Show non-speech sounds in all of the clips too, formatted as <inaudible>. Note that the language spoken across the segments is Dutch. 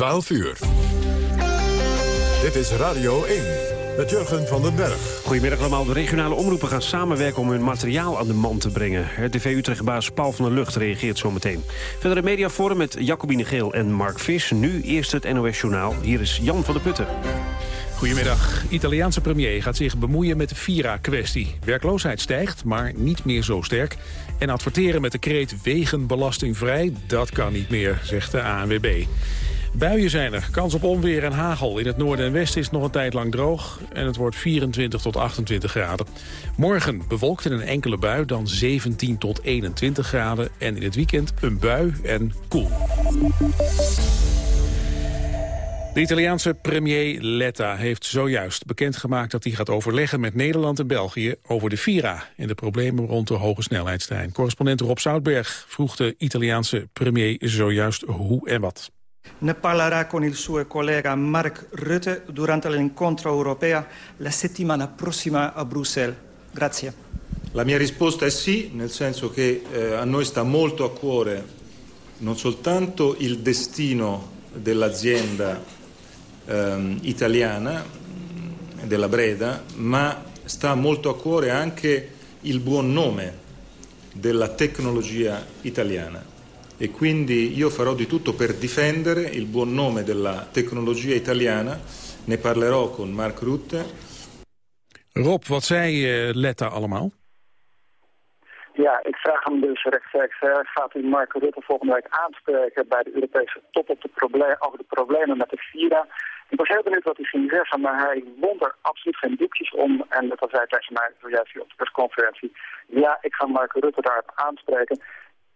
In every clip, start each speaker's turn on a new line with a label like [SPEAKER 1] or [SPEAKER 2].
[SPEAKER 1] 12 uur. Dit is Radio 1 met Jurgen van den Berg.
[SPEAKER 2] Goedemiddag allemaal. De regionale omroepen gaan samenwerken om hun materiaal aan de man te brengen. RTV Utrechtbaas Paul van der Lucht reageert zometeen. Verder een mediaforum met Jacobine Geel en Mark Vis. Nu eerst het NOS Journaal. Hier is Jan van der Putten.
[SPEAKER 3] Goedemiddag. Italiaanse premier gaat zich bemoeien met de Vira-kwestie. Werkloosheid stijgt, maar niet meer zo sterk. En adverteren met de kreet wegen belastingvrij, dat kan niet meer, zegt de ANWB. Buien zijn er, kans op onweer en hagel. In het noorden en westen is het nog een tijd lang droog... en het wordt 24 tot 28 graden. Morgen bewolkt in een enkele bui, dan 17 tot 21 graden... en in het weekend een bui en koel. De Italiaanse premier Letta heeft zojuist bekendgemaakt dat hij gaat overleggen met Nederland en België over de Vira en de problemen rond de hoge snelheidstrein. Correspondent Rob Zoutberg vroeg de Italiaanse premier zojuist hoe en wat.
[SPEAKER 4] Ne parlerà con il suo collega Mark Rutte durante l'incontro europeo la settimana prossima a Bruxelles. Grazie.
[SPEAKER 5] La mia risposta è sì, nel senso che eh, a noi sta molto a cuore non soltanto il destino dell'azienda eh, italiana, della Breda, ma sta molto a cuore anche il buon nome della tecnologia italiana e quindi io farò di tutto per difendere il buon nome della tecnologia italiana. Ne parlerò con Mark Rutte.
[SPEAKER 3] Rob, wat zei Letta allemaal?
[SPEAKER 6] Ja, ik vraag hem dus rechtstreeks, gaat u Mark Rutte volgende week aanspreken bij de Europese top op de probleem, over de problemen met de Vira? Ik was heel benieuwd wat hij ging zeggen, maar hij wond er absoluut geen doekjes om. En dat zei tegen mij zojuist op de persconferentie. Ja, ik ga Mark Rutte daarop aanspreken.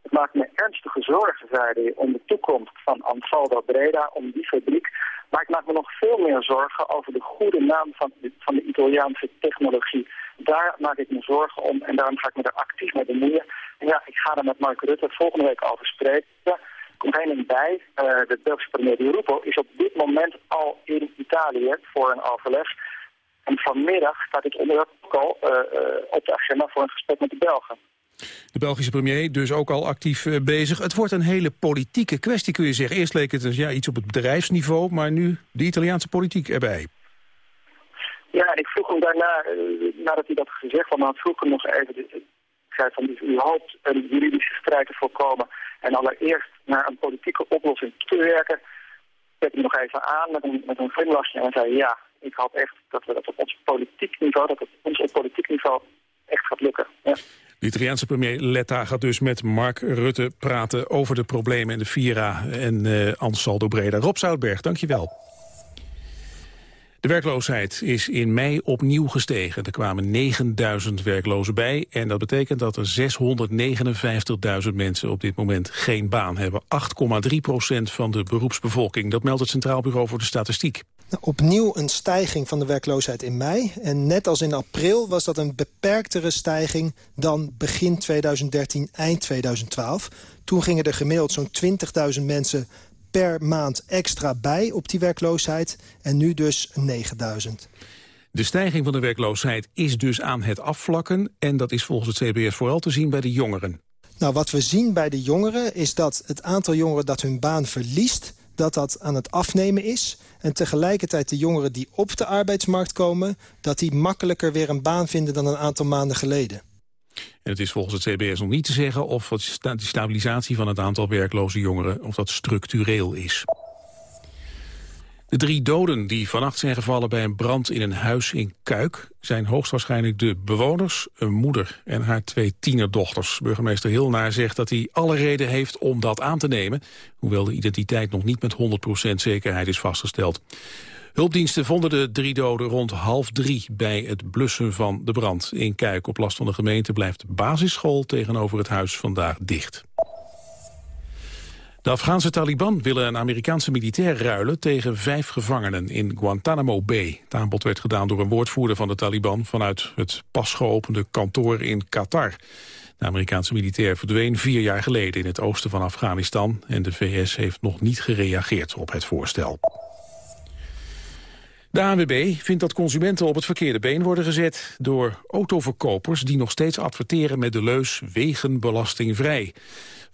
[SPEAKER 6] Het maakt me ernstige zorgen, zei hij, om de toekomst van Ansaldo Breda, om die fabriek. Maar ik maak me nog veel meer zorgen over de goede naam van de, van de Italiaanse technologie. Daar maak ik me zorgen om en daarom ga ik me er actief mee bemoeien. En ja, ik ga er met Mark Rutte volgende week over spreken. Komt een bij, uh, de Belgische premier Di Rupo is op dit moment al in Italië voor een overleg. En vanmiddag staat dit onderwerp ook al uh, uh, op de agenda voor een gesprek met de Belgen.
[SPEAKER 3] De Belgische premier dus ook al actief uh, bezig. Het wordt een hele politieke kwestie, kun je zeggen. Eerst leek het dus, ja, iets op het bedrijfsniveau, maar nu de Italiaanse politiek erbij.
[SPEAKER 6] Ja, ik vroeg hem daarna, uh, nadat hij dat gezegd had, dan vroeg hem nog even... Ik zei van, u hoopt een juridische strijd te voorkomen... en allereerst naar een politieke oplossing te werken. Zet hij nog even aan met een, met een glimlachje en zei... ja, ik hoop echt dat we dat op ons politiek niveau, dat het ons op politiek niveau echt gaat lukken. Ja.
[SPEAKER 3] De Italiaanse premier Letta gaat dus met Mark Rutte praten over de problemen in de Vira en uh, Ansaldo Breda. Rob Zoutberg, dankjewel. De werkloosheid is in mei opnieuw gestegen. Er kwamen 9000 werklozen bij en dat betekent dat er 659.000 mensen op dit moment geen baan hebben. 8,3 procent van de beroepsbevolking. Dat meldt het Centraal Bureau voor de Statistiek.
[SPEAKER 7] Opnieuw een stijging van de werkloosheid in mei. En net als in april was dat een beperktere stijging dan begin 2013, eind 2012. Toen gingen er gemiddeld zo'n 20.000 mensen per maand extra bij op die werkloosheid. En nu dus 9000.
[SPEAKER 3] De stijging van de werkloosheid is dus aan het afvlakken. En dat is volgens het CBS vooral te zien bij de jongeren.
[SPEAKER 7] Nou, wat we zien bij de jongeren is dat het aantal jongeren dat hun baan verliest... dat dat aan het afnemen is. En tegelijkertijd de jongeren die op de arbeidsmarkt komen... dat die makkelijker weer een baan vinden dan een aantal maanden geleden.
[SPEAKER 3] En het is volgens het CBS nog niet te zeggen of die stabilisatie van het aantal werkloze jongeren of dat structureel is. De drie doden die vannacht zijn gevallen bij een brand in een huis in Kuik... zijn hoogstwaarschijnlijk de bewoners, een moeder en haar twee tienerdochters. Burgemeester Hilnaar zegt dat hij alle reden heeft om dat aan te nemen... hoewel de identiteit nog niet met 100% zekerheid is vastgesteld. Hulpdiensten vonden de drie doden rond half drie bij het blussen van de brand. In Kuik op last van de gemeente blijft de basisschool tegenover het huis vandaag dicht. De Afghaanse Taliban willen een Amerikaanse militair ruilen tegen vijf gevangenen in Guantanamo Bay. Het aanbod werd gedaan door een woordvoerder van de Taliban vanuit het pas geopende kantoor in Qatar. De Amerikaanse militair verdween vier jaar geleden in het oosten van Afghanistan en de VS heeft nog niet gereageerd op het voorstel. De ANWB vindt dat consumenten op het verkeerde been worden gezet... door autoverkopers die nog steeds adverteren met de leus wegenbelastingvrij.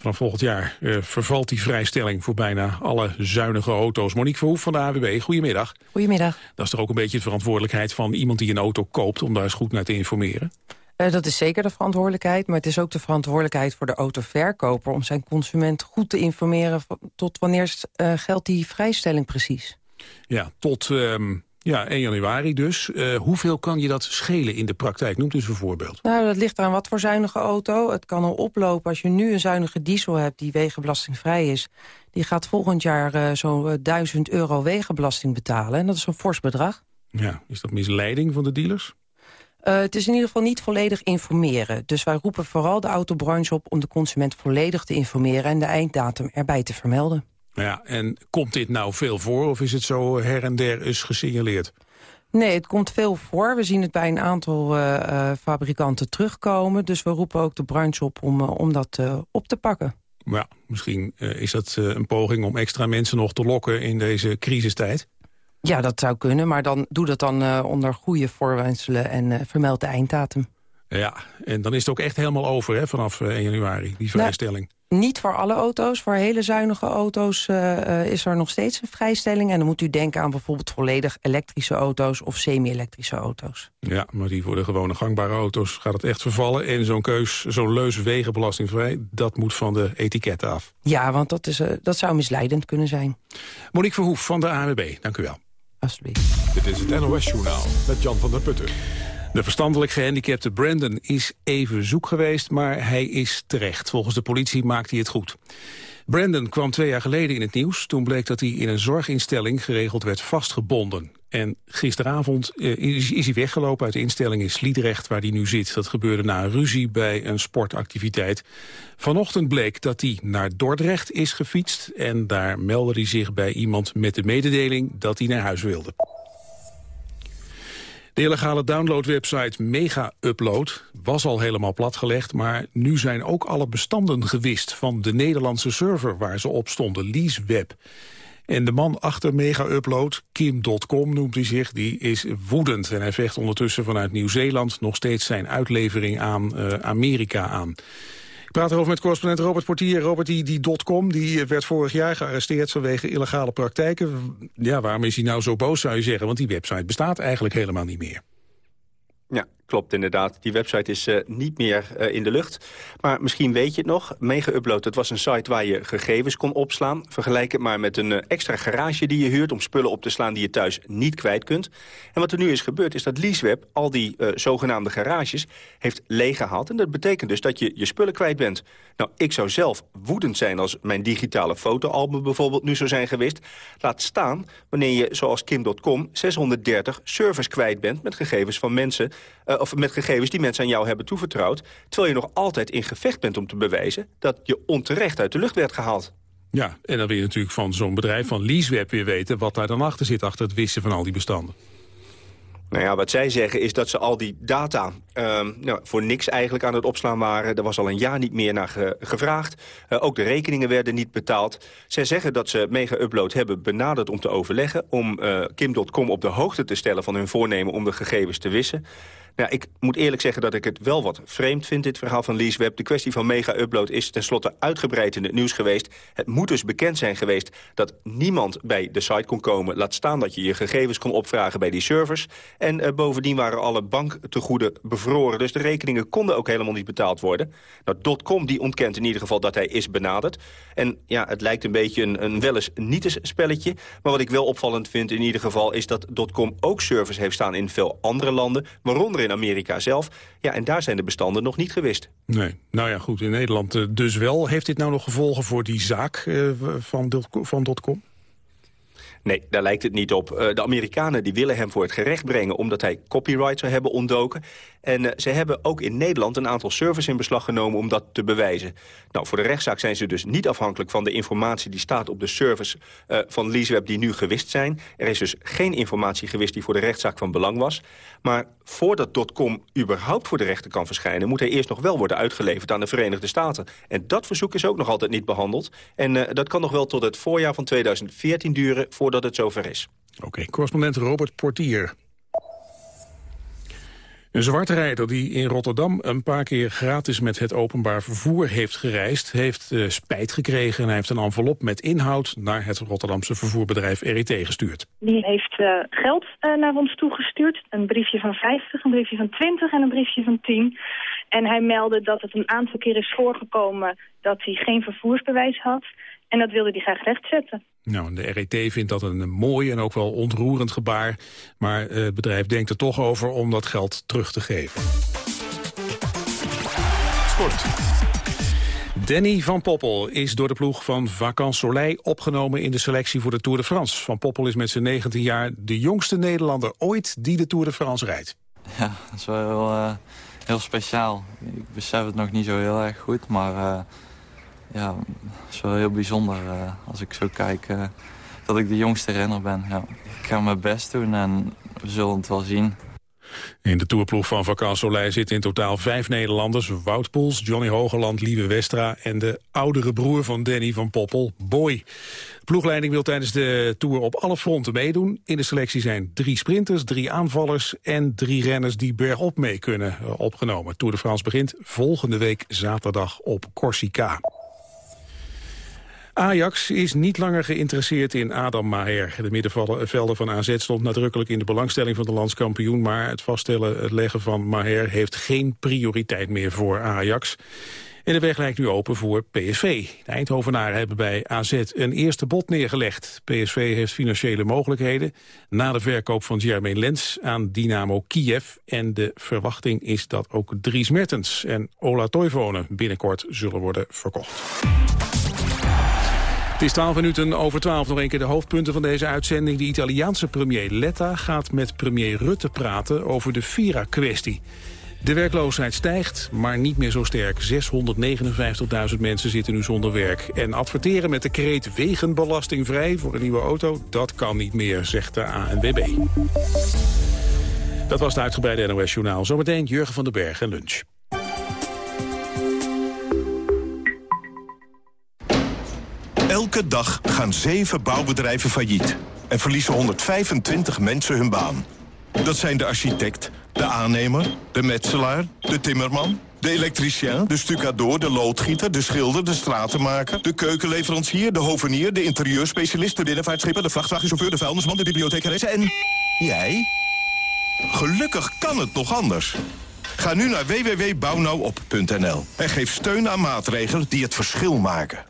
[SPEAKER 3] Vanaf volgend jaar uh, vervalt die vrijstelling voor bijna alle zuinige auto's. Monique Verhoef van de AWB, goedemiddag.
[SPEAKER 8] Goedemiddag.
[SPEAKER 3] Dat is toch ook een beetje de verantwoordelijkheid van iemand die een auto koopt... om daar eens goed naar te informeren?
[SPEAKER 8] Uh, dat is zeker de verantwoordelijkheid, maar het is ook de verantwoordelijkheid voor de autoverkoper... om zijn consument goed te informeren tot wanneer uh, geldt die vrijstelling precies.
[SPEAKER 3] Ja, tot um, ja, 1 januari dus. Uh, hoeveel kan je dat schelen in de praktijk? Noemt eens een voorbeeld.
[SPEAKER 8] Nou, dat ligt aan wat voor zuinige auto. Het kan al oplopen als je nu een zuinige diesel hebt die wegenbelastingvrij is. Die gaat volgend jaar uh, zo'n 1000 euro wegenbelasting betalen. En dat is een fors bedrag.
[SPEAKER 3] Ja, is dat misleiding van de dealers?
[SPEAKER 8] Uh, het is in ieder geval niet volledig informeren. Dus wij roepen vooral de autobranche op om de consument volledig te informeren... en de einddatum erbij te vermelden.
[SPEAKER 3] Ja, en komt dit nou veel voor of is het zo her en der is gesignaleerd?
[SPEAKER 8] Nee, het komt veel voor. We zien het bij een aantal uh, uh, fabrikanten terugkomen. Dus we roepen ook de branche op om, uh, om dat op te pakken.
[SPEAKER 3] Ja, misschien is dat een poging om extra mensen nog te lokken in deze crisistijd?
[SPEAKER 8] Ja, dat zou kunnen, maar dan doe dat dan onder goede voorwenselen en vermeld de einddatum.
[SPEAKER 3] Ja, en dan is het ook echt helemaal over hè, vanaf 1 januari, die nou, vrijstelling. Nou,
[SPEAKER 8] niet voor alle auto's. Voor hele zuinige auto's uh, is er nog steeds een vrijstelling. En dan moet u denken aan bijvoorbeeld volledig elektrische auto's... of semi-elektrische auto's.
[SPEAKER 3] Ja, maar die voor de gewone gangbare auto's gaat het echt vervallen. En zo'n keus, zo'n leus wegenbelastingvrij... dat moet van de etiketten af.
[SPEAKER 8] Ja, want dat, is, uh, dat zou misleidend kunnen zijn.
[SPEAKER 3] Monique Verhoef van de ANWB, dank u wel.
[SPEAKER 8] Alsjeblieft.
[SPEAKER 1] Dit is het NOS Journaal met Jan van der Putten.
[SPEAKER 3] De verstandelijk gehandicapte Brandon is even zoek geweest, maar hij is terecht. Volgens de politie maakt hij het goed. Brandon kwam twee jaar geleden in het nieuws. Toen bleek dat hij in een zorginstelling geregeld werd vastgebonden. En gisteravond uh, is, is, hij weggelopen uit de instelling in Sliedrecht waar hij nu zit. Dat gebeurde na een ruzie bij een sportactiviteit. Vanochtend bleek dat hij naar Dordrecht is gefietst. En daar meldde hij zich bij iemand met de mededeling dat hij naar huis wilde. De illegale downloadwebsite Mega Upload was al helemaal platgelegd... maar nu zijn ook alle bestanden gewist van de Nederlandse server waar ze op stonden, LeaseWeb. En de man achter Mega Upload, Kim.com noemt hij zich, die is woedend. En hij vecht ondertussen vanuit Nieuw-Zeeland nog steeds zijn uitlevering aan uh, Amerika aan. Ik praat erover met correspondent Robert Portier. Robert, die, die die werd vorig jaar gearresteerd vanwege illegale praktijken. Ja, waarom is hij nou zo boos, zou je zeggen? Want die website bestaat eigenlijk helemaal niet meer.
[SPEAKER 9] Klopt inderdaad. Die website is uh, niet meer uh, in de lucht. Maar misschien weet je het nog. Mega Upload, dat was een site waar je gegevens kon opslaan. Vergelijk het maar met een uh, extra garage die je huurt... om spullen op te slaan die je thuis niet kwijt kunt. En wat er nu is gebeurd is dat LeaseWeb al die zogenaamde garages heeft leeggehaald. En dat betekent dus dat je je spullen kwijt bent. Nou, ik zou zelf woedend zijn als mijn digitale fotoalbum bijvoorbeeld nu zou zijn geweest. Laat staan wanneer je, zoals Kim.com, 630 servers kwijt bent... met gegevens van mensen of met gegevens die mensen aan jou hebben toevertrouwd... terwijl je nog altijd in gevecht bent om te bewijzen... dat je onterecht uit de lucht werd gehaald.
[SPEAKER 3] Ja, en dan wil je natuurlijk van zo'n bedrijf, van LeaseWeb... weer weten wat daar dan achter zit, achter het wissen van al die bestanden.
[SPEAKER 9] Nou ja, wat zij zeggen is dat ze al die data uh, nou, voor niks eigenlijk aan het opslaan waren. Er was al een jaar niet meer naar ge gevraagd. Uh, ook de rekeningen werden niet betaald. Zij zeggen dat ze Mega Upload hebben benaderd om te overleggen... om uh, Kim.com op de hoogte te stellen van hun voornemen om de gegevens te wissen. Nou, ik moet eerlijk zeggen dat ik het wel wat vreemd vind, dit verhaal van LeaseWeb. De kwestie van mega-upload is tenslotte uitgebreid in het nieuws geweest. Het moet dus bekend zijn geweest dat niemand bij de site kon komen. Laat staan dat je je gegevens kon opvragen bij die servers. En uh, bovendien waren alle banktegoeden bevroren. Dus de rekeningen konden ook helemaal niet betaald worden. Nou, .com die ontkent in ieder geval dat hij is benaderd. En ja, het lijkt een beetje een, een wel eens niet spelletje. Maar wat ik wel opvallend vind in ieder geval... is dat .com ook servers heeft staan in veel andere landen. Waaronder in Amerika zelf. Ja, en daar zijn de bestanden nog niet gewist.
[SPEAKER 3] Nee, nou ja, goed, in Nederland uh, dus wel. Heeft dit nou nog gevolgen voor die zaak uh, van, van .com?
[SPEAKER 9] Nee, daar lijkt het niet op. Uh, de Amerikanen die willen hem voor het gerecht brengen... omdat hij copyright zou hebben ontdoken. En uh, ze hebben ook in Nederland een aantal servers in beslag genomen... om dat te bewijzen. Nou, voor de rechtszaak zijn ze dus niet afhankelijk van de informatie... die staat op de servers uh, van LeaseWeb die nu gewist zijn. Er is dus geen informatie gewist die voor de rechtszaak van belang was. Maar voordat .com überhaupt voor de rechter kan verschijnen... moet hij eerst nog wel worden uitgeleverd aan de Verenigde Staten. En dat verzoek is ook nog altijd niet behandeld. En dat kan nog wel tot het voorjaar van 2014 duren... voor voordat het zover is.
[SPEAKER 3] Oké, correspondent Robert Portier. Een zwarte rijder die in Rotterdam een paar keer gratis met het openbaar vervoer heeft gereisd, heeft uh, spijt gekregen en hij heeft een envelop met inhoud naar het Rotterdamse vervoerbedrijf RET gestuurd.
[SPEAKER 10] Die heeft uh, geld uh, naar ons toegestuurd, een briefje van 50, een briefje van 20 en een briefje van 10. En hij meldde dat het een aantal keer is voorgekomen dat hij geen vervoersbewijs had en dat wilde hij graag rechtzetten.
[SPEAKER 3] Nou, de RET vindt dat een mooi en ook wel ontroerend gebaar. Maar het bedrijf denkt er toch over om dat geld terug te geven. Sport. Danny van Poppel is door de ploeg van Vacan Soleil opgenomen in de selectie voor de Tour de France. Van Poppel is met zijn 19 jaar de jongste Nederlander ooit die de Tour de France rijdt.
[SPEAKER 11] Ja, dat is wel heel, uh, heel speciaal. Ik besef het nog niet zo heel erg goed, maar... Uh ja, het is wel heel bijzonder uh, als ik zo kijk uh, dat ik de jongste renner ben. Ja. Ik ga mijn best doen en we zullen het wel zien.
[SPEAKER 3] In de toerploeg van Soleil zitten in totaal vijf Nederlanders. Wout Poels, Johnny Hogeland, Lieve Westra en de oudere broer van Danny van Poppel, Boy. De ploegleiding wil tijdens de Tour op alle fronten meedoen. In de selectie zijn drie sprinters, drie aanvallers en drie renners die bergop mee kunnen uh, opgenomen. Tour de France begint volgende week zaterdag op Corsica. Ajax is niet langer geïnteresseerd in Adam Maher. De middenvelder van AZ stond nadrukkelijk in de belangstelling van de landskampioen... maar het vaststellen, het leggen van Maher heeft geen prioriteit meer voor Ajax. En de weg lijkt nu open voor PSV. De Eindhovenaren hebben bij AZ een eerste bod neergelegd. PSV heeft financiële mogelijkheden na de verkoop van Jermaine Lens aan Dynamo Kiev. En de verwachting is dat ook Dries Mertens en Ola Toivonen binnenkort zullen worden verkocht. Het is 12 minuten over 12. Nog een keer de hoofdpunten van deze uitzending. De Italiaanse premier Letta gaat met premier Rutte praten over de Vira-kwestie. De werkloosheid stijgt, maar niet meer zo sterk. 659.000 mensen zitten nu zonder werk. En adverteren met de kreet wegenbelastingvrij voor een nieuwe auto... dat kan niet meer, zegt de ANWB. Dat was het uitgebreide NOS-journaal. Zometeen Jurgen van den Berg en lunch.
[SPEAKER 12] Elke dag gaan zeven bouwbedrijven failliet en verliezen 125 mensen hun baan. Dat zijn de architect, de aannemer, de metselaar, de timmerman, de elektricien, de stucador, de loodgieter, de schilder, de stratenmaker... de keukenleverancier, de hovenier, de interieurspecialist... de binnenvaartschipper, de vrachtwagenchauffeur, de vuilnisman, de bibliothecaresse en... jij? Gelukkig kan het nog anders. Ga nu naar www.bouwnauwop.nl en geef steun aan maatregelen die het verschil maken.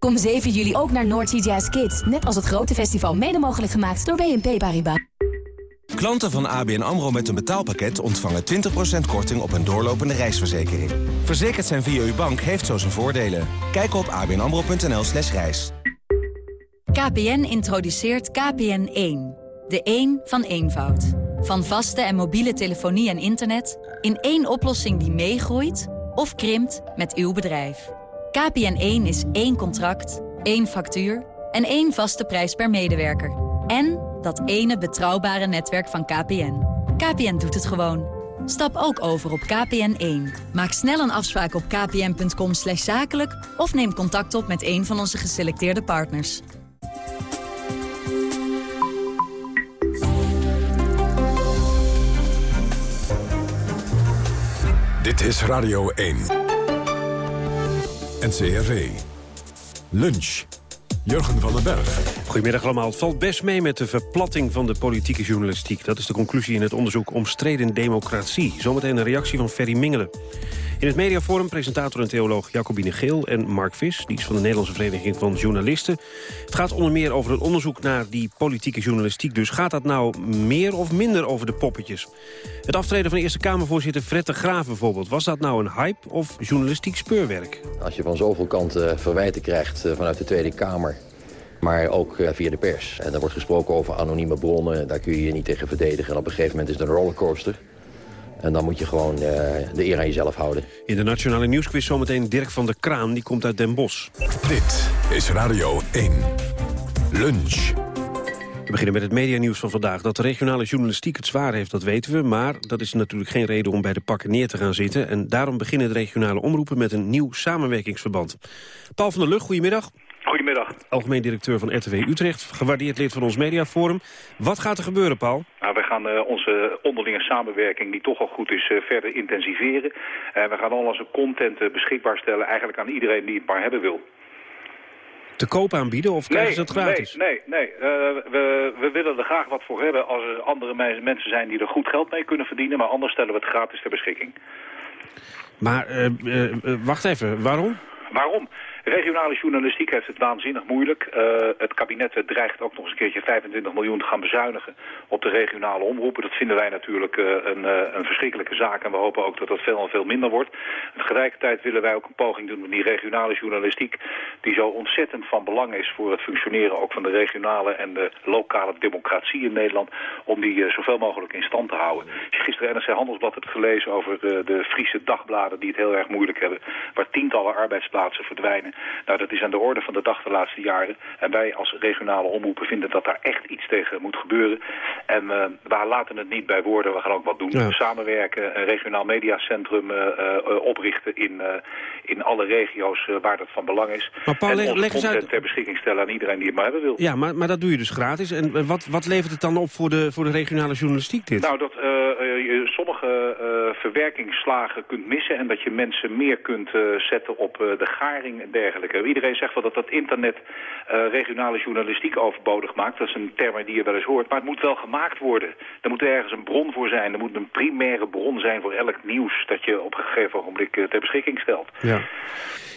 [SPEAKER 13] Kom 7 juli ook naar Noordsea Jazz Kids. Net als het grote festival mede mogelijk gemaakt door BNP Paribas.
[SPEAKER 14] Klanten van ABN AMRO met een betaalpakket ontvangen 20% korting op een doorlopende reisverzekering. Verzekerd zijn via uw bank heeft zo zijn voordelen. Kijk op abnamro.nl slash reis.
[SPEAKER 15] KPN introduceert KPN1. De 1 van eenvoud. Van vaste en mobiele telefonie en internet... in één oplossing die meegroeit of krimpt met uw bedrijf. KPN1 is één contract, één factuur en één vaste prijs per medewerker. En dat ene betrouwbare netwerk van KPN. KPN doet het gewoon. Stap ook over op KPN1. Maak snel een afspraak op kpn.com zakelijk... of neem contact op met een van onze geselecteerde partners.
[SPEAKER 1] Dit is Radio 1. NCRV. Lunch. Jurgen van den Berg.
[SPEAKER 2] Goedemiddag allemaal. Het valt best mee met de verplatting van de politieke journalistiek. Dat is de conclusie in het onderzoek Omstreden Democratie. Zometeen een reactie van Ferry Mingelen. In het mediaforum presentator en theoloog Jacobine Geel en Mark Vis... die is van de Nederlandse Vereniging van Journalisten. Het gaat onder meer over het onderzoek naar die politieke journalistiek. Dus gaat dat nou meer of minder over de poppetjes? Het aftreden van Eerste Kamervoorzitter Fred de Graaf bijvoorbeeld... was dat nou een hype of journalistiek speurwerk?
[SPEAKER 16] Als je van zoveel kanten verwijten krijgt eh, vanuit de Tweede Kamer maar ook eh, via de pers. En er wordt gesproken over anonieme bronnen, daar kun je je niet tegen verdedigen. En op een gegeven moment is het een rollercoaster. En dan moet je gewoon uh, de eer aan jezelf houden.
[SPEAKER 2] In de Nationale Nieuwsquiz zometeen Dirk van der Kraan, die komt uit Den Bosch.
[SPEAKER 1] Dit is Radio 1. Lunch.
[SPEAKER 2] We beginnen met het medianieuws van vandaag. Dat de regionale journalistiek het zwaar heeft, dat weten we. Maar dat is natuurlijk geen reden om bij de pakken neer te gaan zitten. En daarom beginnen de regionale omroepen met een nieuw samenwerkingsverband. Paul van der Lucht, goedemiddag.
[SPEAKER 17] Goedemiddag.
[SPEAKER 2] Algemeen directeur van RTW Utrecht, gewaardeerd lid van ons mediaforum. Wat gaat er gebeuren, Paul?
[SPEAKER 17] Nou, wij gaan uh, onze onderlinge samenwerking, die toch al goed is, uh, verder intensiveren. En uh, we gaan al onze content beschikbaar stellen eigenlijk aan iedereen die het maar hebben wil.
[SPEAKER 2] Te koop aanbieden of krijgen ze dat gratis?
[SPEAKER 17] Nee, nee, nee. we, we willen er graag wat voor hebben als er andere mensen zijn die er goed geld mee kunnen verdienen. Maar anders stellen we het gratis ter beschikking.
[SPEAKER 2] Maar wacht even, waarom?
[SPEAKER 17] Waarom? Regionale journalistiek heeft het waanzinnig moeilijk. Uh, het kabinet dreigt ook nog eens een keertje 25 miljoen te gaan bezuinigen op de regionale omroepen. Dat vinden wij natuurlijk uh, een, uh, een verschrikkelijke zaak en we hopen ook dat dat veel en veel minder wordt. Tegelijkertijd willen wij ook een poging doen met die regionale journalistiek die zo ontzettend van belang is voor het functioneren ook van de regionale en de lokale democratie in Nederland om die zoveel mogelijk in stand te houden. Als je gisteren NRC Handelsblad hebt gelezen over de Friese dagbladen die het heel erg moeilijk hebben, waar tientallen arbeidsplaatsen verdwijnen. Nou, dat is aan de orde van de dag de laatste jaren. En wij als regionale omroepen vinden dat daar echt iets tegen moet gebeuren. En uh, we laten het niet bij woorden, we gaan ook wat doen. Ja. Samenwerken, een regionaal mediacentrum uh, uh, oprichten in, in alle regio's waar dat van belang is.
[SPEAKER 2] Maar Paul,
[SPEAKER 17] en
[SPEAKER 2] leg eens uit...
[SPEAKER 17] ter beschikking stellen aan iedereen die het maar hebben wil.
[SPEAKER 2] Ja, maar, maar dat doe je dus gratis. En wat, wat levert het dan op voor de, voor de regionale journalistiek dit?
[SPEAKER 17] Nou, dat je sommige verwerkingsslagen kunt missen en dat je mensen meer kunt zetten op de garing en dergelijke. Iedereen zegt wel dat dat internet regionale journalistiek overbodig maakt. Dat is een term die je wel eens hoort. Maar het moet wel gemaakt worden. Er moet ergens een bron voor zijn. Er moet een primaire bron zijn voor elk nieuws dat je op een gegeven ogenblik ter beschikking stelt.
[SPEAKER 2] Ja.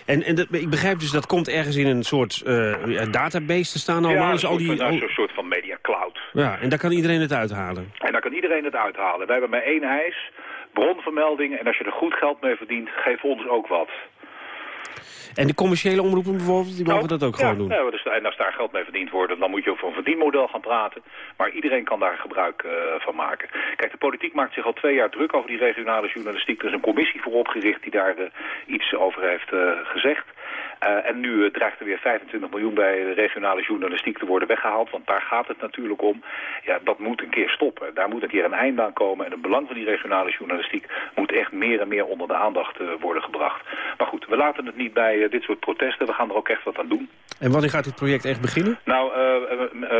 [SPEAKER 2] En, en dat, ik begrijp dus dat komt ergens in een soort uh, database te staan allemaal.
[SPEAKER 17] Ja,
[SPEAKER 2] dus
[SPEAKER 17] al
[SPEAKER 2] die,
[SPEAKER 17] nou, een soort van media cloud.
[SPEAKER 2] Ja, en daar kan iedereen het uithalen.
[SPEAKER 17] En daar kan iedereen het uithalen. Wij hebben maar één eis, bronvermelding. En als je er goed geld mee verdient, geef ons ook wat.
[SPEAKER 2] En de commerciële omroepen bijvoorbeeld, die mogen
[SPEAKER 17] nou,
[SPEAKER 2] dat ook
[SPEAKER 17] ja,
[SPEAKER 2] gewoon doen?
[SPEAKER 17] Ja, dus, en als daar geld mee verdiend wordt, dan moet je over een verdienmodel gaan praten. Maar iedereen kan daar gebruik uh, van maken. Kijk, de politiek maakt zich al twee jaar druk over die regionale journalistiek. Er is een commissie voor opgericht die daar uh, iets over heeft uh, gezegd. Uh, en nu uh, dreigt er weer 25 miljoen bij de regionale journalistiek te worden weggehaald. Want daar gaat het natuurlijk om. Ja, dat moet een keer stoppen. Daar moet een keer een einde aan komen. En het belang van die regionale journalistiek moet echt meer en meer onder de aandacht uh, worden gebracht. Maar goed, we laten het niet bij dit soort protesten. We gaan er ook echt wat aan doen.
[SPEAKER 2] En wanneer gaat dit project echt beginnen?
[SPEAKER 17] Nou,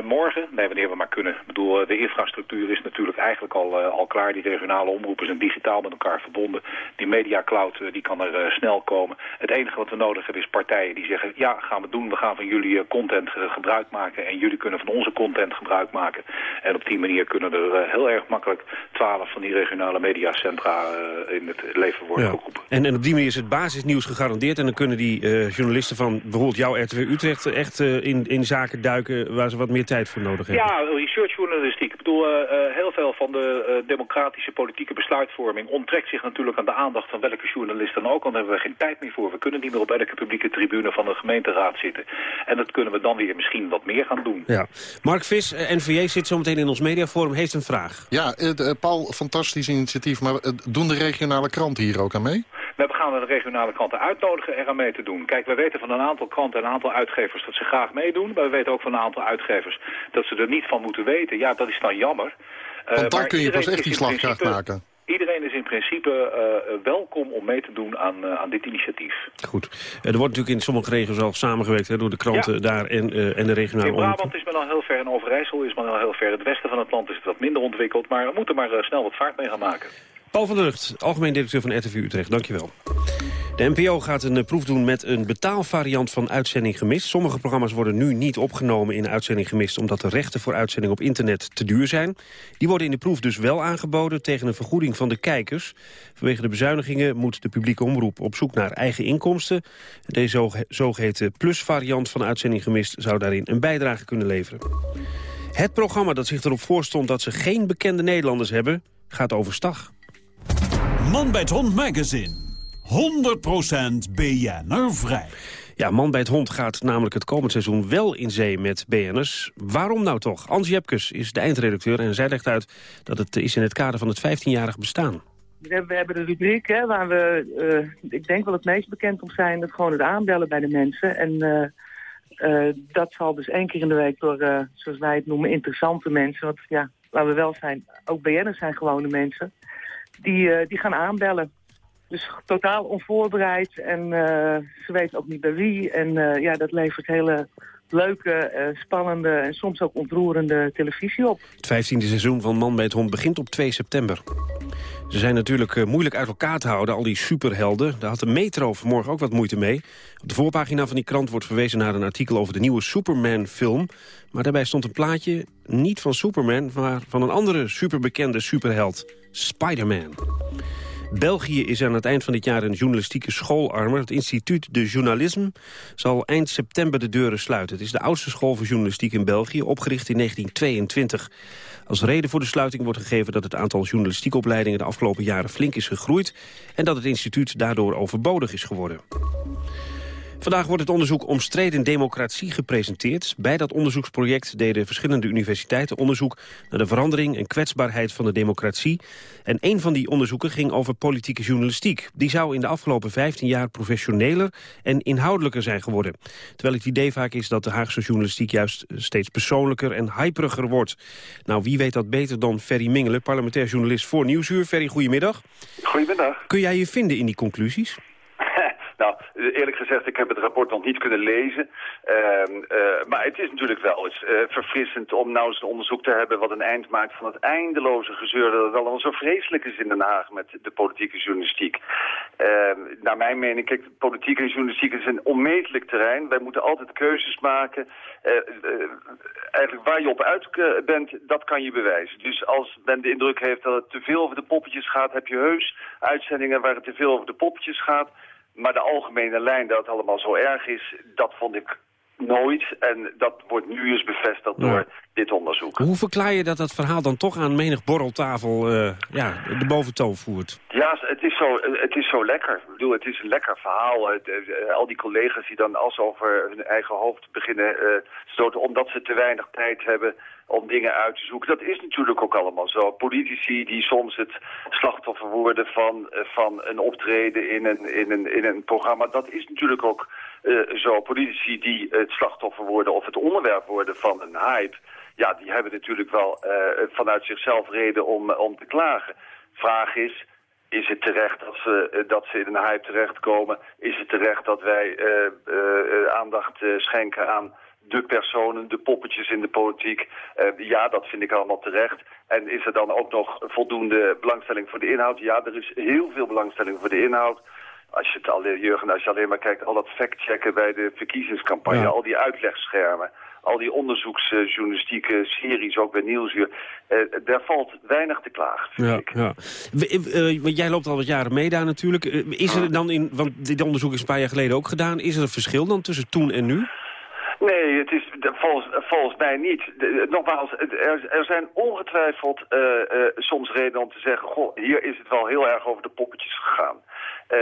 [SPEAKER 17] morgen. Nee, wanneer we maar kunnen. Ik bedoel, de infrastructuur is natuurlijk eigenlijk al, al klaar. Die regionale omroepen zijn digitaal met elkaar verbonden. Die media cloud die kan er snel komen. Het enige wat we nodig hebben is partijen die zeggen... ja, gaan we doen, we gaan van jullie content gebruik maken... en jullie kunnen van onze content gebruik maken. En op die manier kunnen er heel erg makkelijk... twaalf van die regionale mediacentra in het leven worden
[SPEAKER 2] ja.
[SPEAKER 17] geroepen.
[SPEAKER 2] En, en op die manier is het basisnieuws gegarandeerd... en dan kunnen die uh, journalisten van bijvoorbeeld jouw RTW Utrecht... echt uh, in, in zaken duiken waar ze wat meer tijd voor nodig hebben.
[SPEAKER 17] Ja, researchjournalistiek. Ik bedoel, uh, heel veel van de democratische politieke besluitvorming... onttrekt zich natuurlijk aan de aandacht van welke journalist dan ook... want daar hebben we geen tijd meer voor. We kunnen niet meer op elke publieke tribune van de gemeenteraad zitten. En dat kunnen we dan weer misschien wat meer gaan doen.
[SPEAKER 2] Ja. Mark Vis, NVJ, zit zometeen in ons mediaforum, heeft een vraag.
[SPEAKER 18] Ja, uh, Paul, fantastisch initiatief, maar uh, doen de regionale kranten hier ook aan mee?
[SPEAKER 17] We gaan de regionale kranten uitnodigen er aan mee te doen. Kijk, we weten van een aantal kranten en een aantal uitgevers dat ze graag meedoen. Maar we weten ook van een aantal uitgevers dat ze er niet van moeten weten. Ja, dat is dan jammer.
[SPEAKER 18] Want dan kun je pas echt die slagkracht maken.
[SPEAKER 17] Iedereen is in principe uh, welkom om mee te doen aan, uh, aan dit initiatief.
[SPEAKER 2] Goed. Er wordt natuurlijk in sommige regio's al samengewerkt hè, door de kranten ja. daar en, uh, en de regionale
[SPEAKER 17] In Brabant is men al heel ver, in Overijssel is men al heel ver. Het westen van het land is het wat minder ontwikkeld, maar we moeten maar snel wat vaart mee gaan maken.
[SPEAKER 2] Paul van der Lucht, algemeen directeur van RTV Utrecht, dankjewel. De NPO gaat een eh, proef doen met een betaalvariant van Uitzending Gemist. Sommige programma's worden nu niet opgenomen in Uitzending Gemist... omdat de rechten voor uitzending op internet te duur zijn. Die worden in de proef dus wel aangeboden tegen een vergoeding van de kijkers. Vanwege de bezuinigingen moet de publieke omroep op zoek naar eigen inkomsten. Deze zogeheten plusvariant van Uitzending Gemist... zou daarin een bijdrage kunnen leveren. Het programma dat zich erop voorstond dat ze geen bekende Nederlanders hebben... gaat overstag.
[SPEAKER 19] Man bij het Hond Magazine. 100% BN'er-vrij.
[SPEAKER 2] Ja, Man bij het Hond gaat namelijk het komend seizoen wel in zee met BN'ers. Waarom nou toch? Ans Jepkes is de eindredacteur en zij legt uit dat het is in het kader van het 15-jarig bestaan.
[SPEAKER 20] We hebben de rubriek hè, waar we, uh, ik denk wel het meest bekend om zijn... dat gewoon het aanbellen bij de mensen. En uh, uh, dat zal dus één keer in de week door, zoals wij het noemen, interessante mensen... want ja, waar we wel zijn, ook BN'ers zijn gewone mensen... die, die gaan aanbellen. Dus totaal onvoorbereid en uh, ze weten ook niet bij wie. En uh, ja, dat levert hele leuke, spannende en soms ook ontroerende televisie op.
[SPEAKER 2] Het vijftiende seizoen van Man bij het Hond begint op 2 september. Ze zijn natuurlijk moeilijk uit elkaar te houden, al die superhelden. Daar had de Metro vanmorgen ook wat moeite mee. Op de voorpagina van die krant wordt verwezen naar een artikel over de nieuwe Superman-film. Maar daarbij stond een plaatje niet van Superman, maar van een andere superbekende superheld, Spider-Man. België is aan het eind van dit jaar een journalistieke schoolarmer. Het instituut de Journalisme zal eind september de deuren sluiten. Het is de oudste school voor journalistiek in België, opgericht in 1922. Als reden voor de sluiting wordt gegeven dat het aantal journalistieke opleidingen de afgelopen jaren flink is gegroeid en dat het instituut daardoor overbodig is geworden. Vandaag wordt het onderzoek Omstreden Democratie gepresenteerd. Bij dat onderzoeksproject deden verschillende universiteiten onderzoek... naar de verandering en kwetsbaarheid van de democratie. En een van die onderzoeken ging over politieke journalistiek. Die zou in de afgelopen 15 jaar professioneler en inhoudelijker zijn geworden. Terwijl het idee vaak is dat de Haagse journalistiek juist steeds persoonlijker en hyperiger wordt. Nou, wie weet dat beter dan Ferry Mingelen, parlementair journalist voor Nieuwsuur. Ferry, goedemiddag.
[SPEAKER 21] Goedemiddag.
[SPEAKER 2] Kun jij je vinden in die conclusies?
[SPEAKER 21] Nou, eerlijk gezegd, ik heb het rapport nog niet kunnen lezen. Uh, uh, maar het is natuurlijk wel eens uh, verfrissend om nou eens een onderzoek te hebben... wat een eind maakt van het eindeloze gezeur... dat het allemaal zo vreselijk is in Den Haag met de politieke journalistiek. Ehm, naar mijn mening, kijk, politiek en journalistiek is een onmetelijk terrein. Wij moeten altijd keuzes maken. Eh, eigenlijk waar je op uit bent, dat kan je bewijzen. Dus als men de indruk heeft dat het te veel over de poppetjes gaat... heb je heus uitzendingen waar het te veel over de poppetjes gaat... Maar de algemene lijn dat het allemaal zo erg is, dat vond ik nooit. En dat wordt nu eens bevestigd door dit onderzoek.
[SPEAKER 2] Hoe verklaar je dat dat verhaal dan toch aan menig borreltafel uh, ja, de boventoon voert?
[SPEAKER 21] Ja, het is, zo, het is zo lekker. Ik bedoel, het is een lekker verhaal. al die collega's die dan als over hun eigen hoofd beginnen uh, stoten... omdat ze te weinig tijd hebben om dingen uit te zoeken. Dat is natuurlijk ook allemaal zo. Politici die soms het slachtoffer worden van, van een optreden in een, in, een, in een programma... dat is natuurlijk ook uh, zo. Politici die het slachtoffer worden of het onderwerp worden van een hype... ja, die hebben natuurlijk wel uh, vanuit zichzelf reden om, om te klagen. Vraag is, is het terecht dat ze, dat ze in een hype terechtkomen? Is het terecht dat wij aandacht schenken aan de personen, de poppetjes in de politiek. Ja, dat vind ik allemaal terecht. En is er dan ook nog voldoende belangstelling voor de inhoud? Ja, er is heel veel belangstelling voor de inhoud. Als je het alleen, Jurgen, als je alleen maar kijkt, al dat factchecken bij de verkiezingscampagne, ja. al die uitlegschermen, al die onderzoeksjournalistieke series, ook bij Nieuwsuur, uh, daar valt weinig te klagen, vind
[SPEAKER 2] ja,
[SPEAKER 21] ik.
[SPEAKER 2] Ja. Uh, jij loopt al wat jaren mee daar natuurlijk. is er dan in, want dit onderzoek is een paar jaar geleden ook gedaan, is er een verschil dan tussen toen en nu?
[SPEAKER 21] Nee, het is volgens, volgens mij niet. De, nogmaals, er, er, zijn ongetwijfeld uh, uh, soms redenen om te zeggen... goh, hier is het wel heel erg over de poppetjes gegaan. Uh,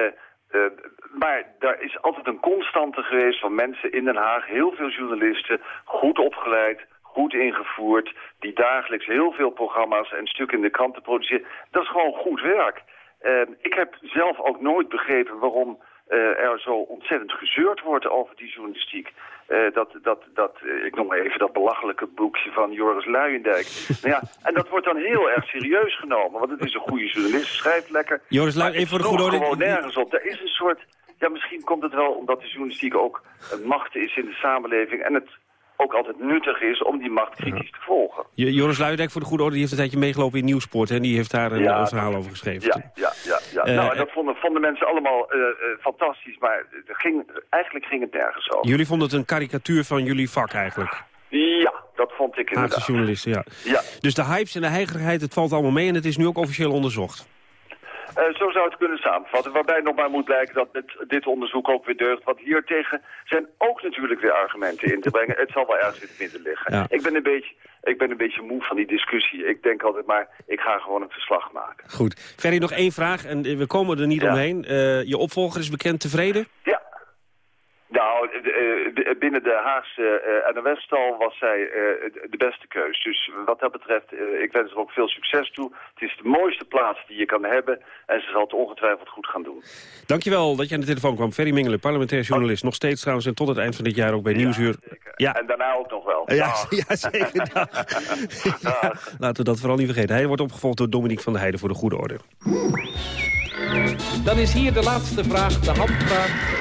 [SPEAKER 21] maar daar is altijd een constante geweest van mensen in Den Haag... heel veel journalisten, goed opgeleid, goed ingevoerd... die dagelijks heel veel programma's en stukken in de kranten produceren. Dat is gewoon goed werk. ik heb zelf ook nooit begrepen waarom... er zo ontzettend gezeurd wordt over die journalistiek. Uh, dat, dat, dat, uh, ik noem maar even dat belachelijke boekje van Joris Luijendijk. <laughs> nou ja, en dat wordt dan heel erg serieus genomen, want het is een goede journalist, schrijft lekker.
[SPEAKER 2] Joris Luijendijk, even voor de goede orde.
[SPEAKER 21] gewoon nergens op. Er is een soort, ja misschien komt het wel omdat de journalistiek ook een macht is in de samenleving en het ook altijd nuttig is om die macht kritisch te volgen.
[SPEAKER 2] Joris Luijendijk voor de goede orde, die heeft een tijdje meegelopen in Nieuwsport. En die heeft daar een,
[SPEAKER 21] Ja,
[SPEAKER 2] een verhaal over geschreven.
[SPEAKER 21] Ja, ja, ja. Ja.
[SPEAKER 2] Eh,
[SPEAKER 21] nou, en dat vonden, vonden mensen allemaal eh, eh, fantastisch, maar het ging, eigenlijk ging het nergens over.
[SPEAKER 2] Jullie vonden het een karikatuur van jullie vak eigenlijk.
[SPEAKER 21] Ja, dat vond ik inderdaad.
[SPEAKER 2] Haagse journalisten, ja.
[SPEAKER 21] Ja.
[SPEAKER 2] Dus de hypes en de heigerigheid, het valt allemaal mee en het is nu ook officieel onderzocht.
[SPEAKER 21] Eh, zo zou het kunnen samenvatten. Waarbij nog maar moet blijken dat met dit onderzoek ook weer deugt. Want hiertegen zijn ook natuurlijk weer argumenten in te brengen. Het zal wel ergens in het midden liggen.
[SPEAKER 2] Ja.
[SPEAKER 21] Ik, ben een beetje, ik ben een beetje moe van die discussie. Ik denk altijd maar, ik ga gewoon een verslag maken.
[SPEAKER 2] Goed. Ferry, nog één vraag en eh, we komen er niet
[SPEAKER 21] Ja.
[SPEAKER 2] omheen. Eh, je opvolger is bekend tevreden?
[SPEAKER 21] Ja. Nou, de- eh, binnen de Haagse eh, NOS-stal was zij eh, de- beste keus. Dus wat dat betreft, ik wens er ook veel succes toe. Het is de mooiste plaats die je kan hebben. En ze zal het ongetwijfeld goed gaan doen.
[SPEAKER 2] Dankjewel dat je aan de telefoon kwam. Ferry Mingelen, parlementair journalist. Nog steeds trouwens en tot het eind van dit jaar ook bij Nieuwsuur. Ja,
[SPEAKER 21] En daarna ook nog wel.
[SPEAKER 2] Ja, ja, zeker. <laughs> Ja, laten we dat vooral niet vergeten. Hij wordt opgevolgd door Dominique van der Heijden voor de goede orde.
[SPEAKER 22] Dan is hier de laatste vraag, de handvraag.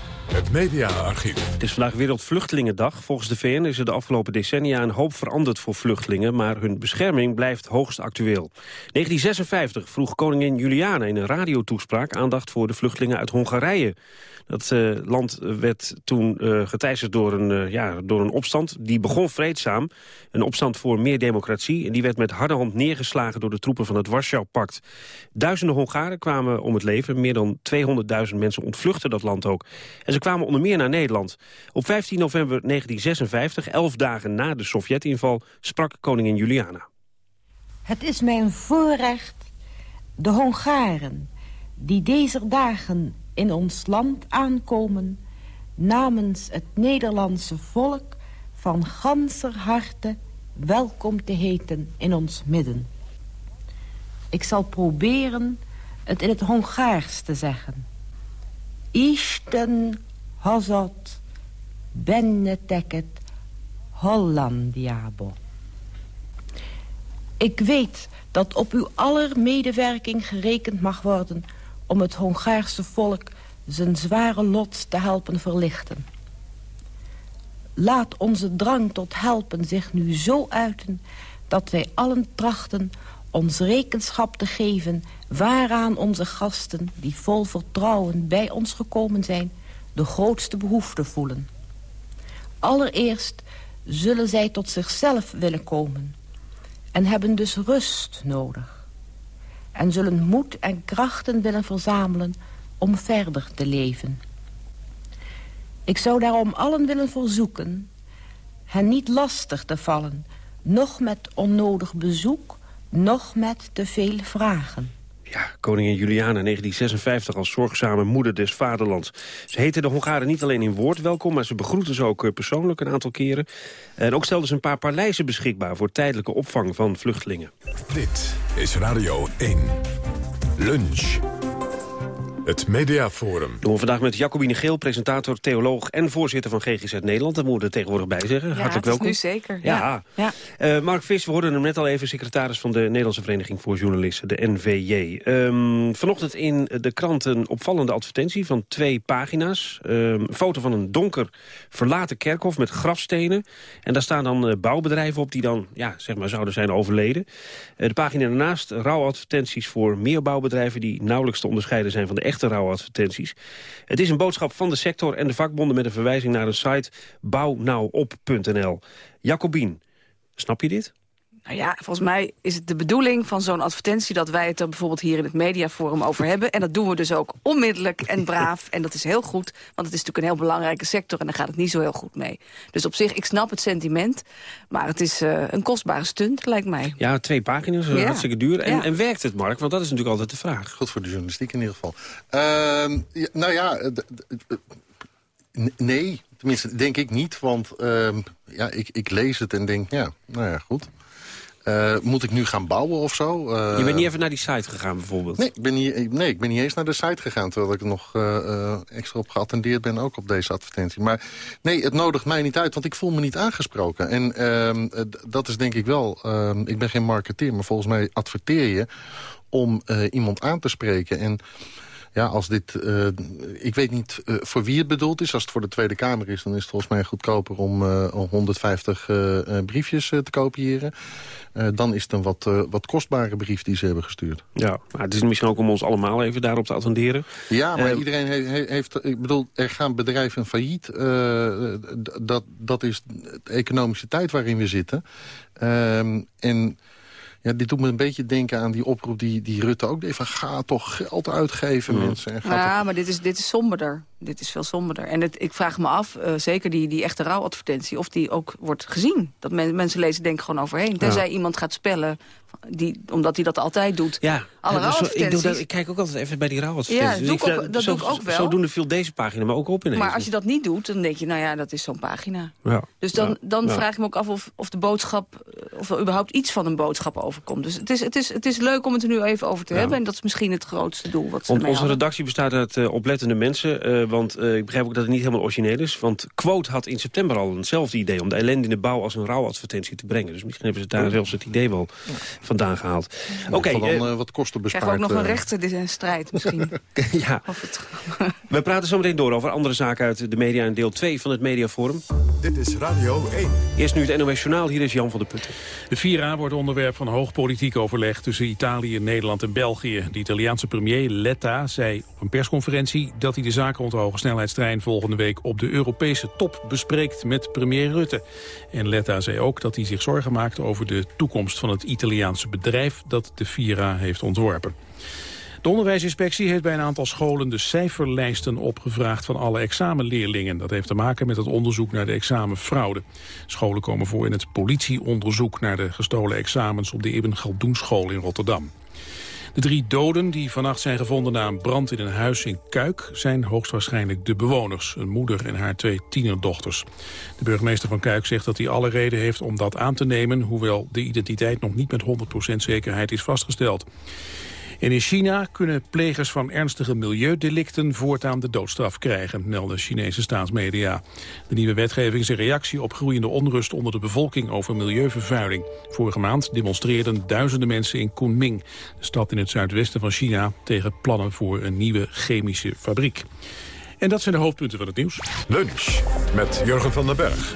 [SPEAKER 1] Het mediaarchief.
[SPEAKER 2] Het is vandaag Wereldvluchtelingendag. Volgens de VN is er de afgelopen decennia een hoop veranderd voor vluchtelingen... maar hun bescherming blijft hoogst actueel. 1956 vroeg koningin Juliana in een radiotoespraak... aandacht voor de vluchtelingen uit Hongarije. Dat eh, land werd toen eh geteisterd door een, eh, ja, door een opstand. Die begon vreedzaam. Een opstand voor meer democratie. En die werd met harde hand neergeslagen door de troepen van het Warschau-pact. Duizenden Hongaren kwamen om het leven. Meer dan 200.000 mensen ontvluchten dat land ook. Kwamen onder meer naar Nederland. Op 15 november 1956, elf dagen na de Sovjet-inval... sprak koningin Juliana.
[SPEAKER 23] Het is mijn voorrecht de Hongaren die deze dagen in ons land aankomen... namens het Nederlandse volk van ganser harte welkom te heten in ons midden. Ik zal proberen het in het Hongaars te zeggen. Isten hazat benneteket Hollandiabo. Ik weet dat op uw aller medewerking gerekend mag worden... om het Hongaarse volk zijn zware lot te helpen verlichten. Laat onze drang tot helpen zich nu zo uiten... dat wij allen trachten ons rekenschap te geven... waaraan onze gasten, die vol vertrouwen bij ons gekomen zijn... de grootste behoefte voelen. Allereerst zullen zij tot zichzelf willen komen... en hebben dus rust nodig. En zullen moed en krachten willen verzamelen om verder te leven. Ik zou daarom allen willen verzoeken... hen niet lastig te vallen, noch met onnodig bezoek... noch met te veel vragen.
[SPEAKER 2] Ja, koningin Juliana 1956 als zorgzame moeder des vaderlands. Ze heette de Hongaren niet alleen in woord welkom... maar ze begroeten ze ook eh, persoonlijk een aantal keren. En ook stelden ze een paar paleizen beschikbaar... voor tijdelijke opvang van vluchtelingen.
[SPEAKER 1] Dit is Radio 1. Lunch. Het Mediaforum.
[SPEAKER 2] Doen we vandaag met Jacobine Geel, presentator, theoloog... en voorzitter van GGZ Nederland. Daar moeten we er tegenwoordig bij zeggen.
[SPEAKER 24] Ja,
[SPEAKER 2] Hartelijk welkom.
[SPEAKER 24] nu zeker.
[SPEAKER 2] Ja.
[SPEAKER 24] Ja.
[SPEAKER 2] Eh, Mark Vis, we hoorden hem net al even, secretaris van de Nederlandse Vereniging voor Journalisten, de NVJ. Ehm, vanochtend in de krant een opvallende advertentie van twee pagina's. Ehm, een foto van een donker verlaten kerkhof met grafstenen. En daar staan dan eh, bouwbedrijven op die dan, ja, zeg maar, zouden zijn overleden. Eh, de pagina daarnaast rouwadvertenties voor meer bouwbedrijven die nauwelijks te onderscheiden zijn van de echte rouwadvertenties. Het is een boodschap van de sector en de vakbonden met een verwijzing naar een site bouwnauwop.nl. Jacobien, snap je dit?
[SPEAKER 24] Nou ja, volgens mij is het de bedoeling van zo'n advertentie... dat wij het er bijvoorbeeld hier in het mediaforum over hebben. En dat doen we dus ook onmiddellijk en <laughs> braaf. En dat is heel goed, want het is natuurlijk een heel belangrijke sector... en daar gaat het niet zo heel goed mee. Dus op zich, ik snap het sentiment. Maar het is eh, een kostbare stunt, lijkt mij.
[SPEAKER 2] Ja, twee pagina's, eh,
[SPEAKER 24] Ja.
[SPEAKER 2] hartstikke duur. En,
[SPEAKER 24] Ja.
[SPEAKER 2] en werkt het, Mark? Want dat is natuurlijk altijd de vraag.
[SPEAKER 18] Goed voor de journalistiek in ieder geval. Ehm, ja, nou ja, eh, nee, tenminste denk ik niet. Want ehm, ja, ik, ik lees het en denk, ja, nou ja, goed. Eh, moet ik nu gaan bouwen of zo? Eh,
[SPEAKER 2] je bent niet even naar die site gegaan bijvoorbeeld?
[SPEAKER 18] Nee ik, ben niet, nee, ik ben niet eens naar de site gegaan... terwijl ik nog eh, extra op geattendeerd ben, ook op deze advertentie. Maar nee, het nodigt mij niet uit, want ik voel me niet aangesproken. En ehm, eh, dat is denk ik wel... ehm, ik ben geen marketeer, maar volgens mij adverteer je... om iemand aan te spreken. En ja, als dit... eh, ik weet niet eh, voor wie het bedoeld is. Als het voor de Tweede Kamer is, dan is het volgens mij goedkoper... om eh, om 150 eh, briefjes te kopiëren. Dan is het een wat, wat kostbare brief die ze hebben gestuurd.
[SPEAKER 2] Ja, maar het is misschien ook om ons allemaal even daarop te attenderen.
[SPEAKER 18] Ja, maar iedereen he- he- heeft... Ik bedoel, er gaan bedrijven failliet. dat, dat is de economische tijd waarin we zitten. Ehm, en ja, dit doet me een beetje denken aan die oproep die, die Rutte ook deed. Van ga toch geld uitgeven, mensen. En ga
[SPEAKER 24] Ja, maar dit is, dit is somberder. Dit is veel somberder. En het, ik vraag me af, eh, zeker die, die echte rouwadvertentie... of die ook wordt gezien. Dat men- mensen lezen denk ik gewoon overheen. Tenzij iemand gaat spellen, die, omdat hij dat altijd doet.
[SPEAKER 2] Ja,
[SPEAKER 24] Alle
[SPEAKER 2] ja, dus ik, doe dat, ik kijk ook altijd even bij die rouwadvertenties.
[SPEAKER 24] Ja, doe ik ook- dat
[SPEAKER 2] zo,
[SPEAKER 24] doe ik ook wel.
[SPEAKER 2] Zodoende viel deze pagina me ook op ineens.
[SPEAKER 24] Maar als je dat niet doet, dan denk je, nou ja, dat is zo'n pagina.
[SPEAKER 2] Ja.
[SPEAKER 24] Dus dan, dan vraag ik me ook af of, of de boodschap, eh, of er überhaupt iets van een boodschap overkomt. Dus het is, het is, het is leuk om het er nu even over te hebben. En dat is misschien het grootste doel wat ze
[SPEAKER 2] onze
[SPEAKER 24] hadden.
[SPEAKER 2] redactie bestaat uit eh, oplettende mensen. eh, want ik begrijp ook dat het niet helemaal origineel is. Want Quote had in september al eenzelfde idee... om de ellende in de bouw als een rouwadvertentie te brengen. Dus misschien hebben ze daar zelfs het idee wel vandaan gehaald. Oké,
[SPEAKER 18] Oké, dan
[SPEAKER 2] eh,
[SPEAKER 18] eh, wat kosten bespaard.
[SPEAKER 24] Krijgen we ook nog een
[SPEAKER 18] eh.
[SPEAKER 24] rechter dit is een strijd misschien. <laughs>
[SPEAKER 2] ja. we praten zo meteen door over andere zaken uit de media... in deel 2 van het Mediaforum.
[SPEAKER 1] Dit is Radio 1.
[SPEAKER 2] Eerst nu het NOS Journaal. Hier is Jan van der Putten.
[SPEAKER 3] De Vira wordt onderwerp van hoog politiek overleg tussen Italië, Nederland en België. De Italiaanse premier Letta zei op een persconferentie dat hij de zaak rond de hoge snelheidstrein volgende week op de Europese top bespreekt met premier Rutte. En Letta zei ook dat hij zich zorgen maakt over de toekomst van het Italiaanse bedrijf dat de Vira heeft ontworpen. De onderwijsinspectie heeft bij een aantal scholen de cijferlijsten opgevraagd van alle examenleerlingen. Dat heeft te maken met het onderzoek naar de examenfraude. Scholen komen voor in het politieonderzoek naar de gestolen examens op de Ibn Galdoen school in Rotterdam. De drie doden die vannacht zijn gevonden na een brand in een huis in Kuik... zijn hoogstwaarschijnlijk de bewoners, een moeder en haar twee tienerdochters. De burgemeester van Kuik zegt dat hij alle reden heeft om dat aan te nemen... hoewel de identiteit nog niet met 100% zekerheid is vastgesteld. En in China kunnen plegers van ernstige milieudelicten voortaan de doodstraf krijgen, melden Chinese staatsmedia. De nieuwe wetgeving is een reactie op groeiende onrust onder de bevolking over milieuvervuiling. Vorige maand demonstreerden duizenden mensen in Kunming, de stad in het zuidwesten van China, tegen plannen voor een nieuwe chemische fabriek. En dat zijn de hoofdpunten van het nieuws.
[SPEAKER 1] Lunch met Jurgen van den Berg.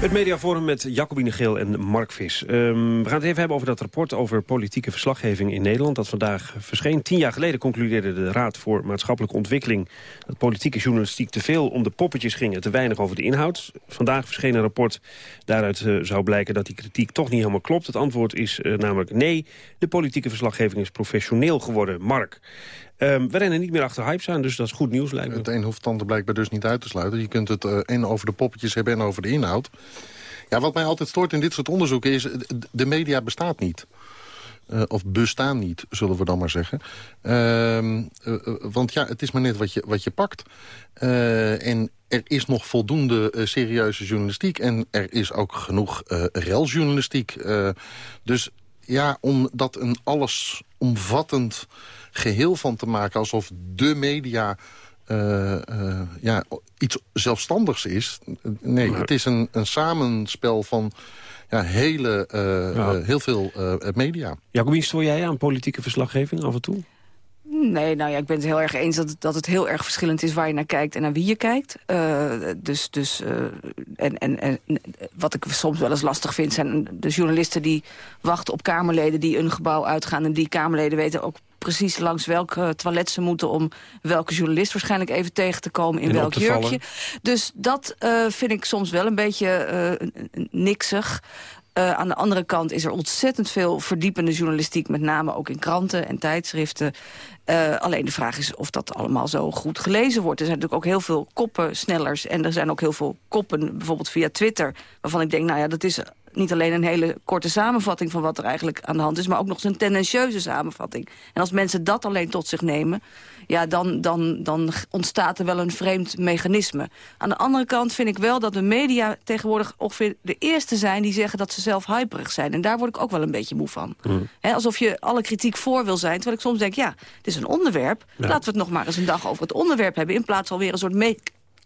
[SPEAKER 2] Het mediaforum met Jacobine Geel en Mark Vis. Ehm, we gaan het even hebben over dat rapport over politieke verslaggeving in Nederland... dat vandaag verscheen. Tien jaar geleden concludeerde de Raad voor Maatschappelijke Ontwikkeling... dat politieke journalistiek te veel om de poppetjes ging en te weinig over de inhoud. Vandaag verscheen een rapport. Daaruit eh, zou blijken dat die kritiek toch niet helemaal klopt. Het antwoord is eh, namelijk nee. De politieke verslaggeving is professioneel geworden. Mark, ehm, we rennen niet meer achter hypes aan, dus dat is goed nieuws lijkt me.
[SPEAKER 18] Het een hoeft dan blijkbaar dus niet uit te sluiten. Je kunt het eh, en over de poppetjes hebben en over de inhoud. Ja, wat mij altijd stoort in dit soort onderzoeken is... eh, de media bestaat niet. Eh, of bestaan niet, zullen we dan maar zeggen. Ehm, eh, eh, want ja, het is maar net wat je, wat je pakt. En er is nog voldoende serieuze journalistiek. En er is ook genoeg reljournalistiek. Dus ja, om dat een allesomvattend geheel van te maken... alsof de media eh, eh, ja, iets zelfstandigs is. Nee, het is een, een samenspel van ja, hele, eh,
[SPEAKER 2] Ja.
[SPEAKER 18] heel veel media.
[SPEAKER 2] Jacobine, stoor jij aan politieke verslaggeving af en toe?
[SPEAKER 24] Nee, nou ja, ik ben het heel erg eens dat, het- dat het heel erg verschillend is waar je naar kijkt en naar wie je kijkt. Eh, dus, dus eh, en, en, en wat ik soms wel eens lastig vind zijn de journalisten die wachten op Kamerleden die een gebouw uitgaan. En die Kamerleden weten ook precies langs welk eh, toilet ze moeten om welke journalist waarschijnlijk even tegen te komen in
[SPEAKER 2] En
[SPEAKER 24] welk jurkje.
[SPEAKER 2] vallen.
[SPEAKER 24] Dus dat vind ik soms wel een beetje eh, niksig. Aan de andere kant is er ontzettend veel verdiepende journalistiek... met name ook in kranten en tijdschriften. Eh, alleen de vraag is of dat allemaal zo goed gelezen wordt. Er zijn natuurlijk ook heel veel koppensnellers... en er zijn ook heel veel koppen, bijvoorbeeld via Twitter... waarvan ik denk, nou ja, dat is niet alleen een hele korte samenvatting... van wat er eigenlijk aan de hand is... maar ook nog eens een tendentieuze samenvatting. En als mensen dat alleen tot zich nemen... ja, dan, dan, dan ontstaat er wel een vreemd mechanisme. Aan de andere kant vind ik wel dat de media tegenwoordig... ongeveer de eerste zijn die zeggen dat ze zelf hyperig zijn. En daar word ik ook wel een beetje moe van. Hè, alsof je alle kritiek voor wil zijn. Terwijl ik soms denk, ja, het is een onderwerp.
[SPEAKER 2] Ja.
[SPEAKER 24] Laten we het nog maar eens een dag over het onderwerp hebben... in plaats van weer een soort me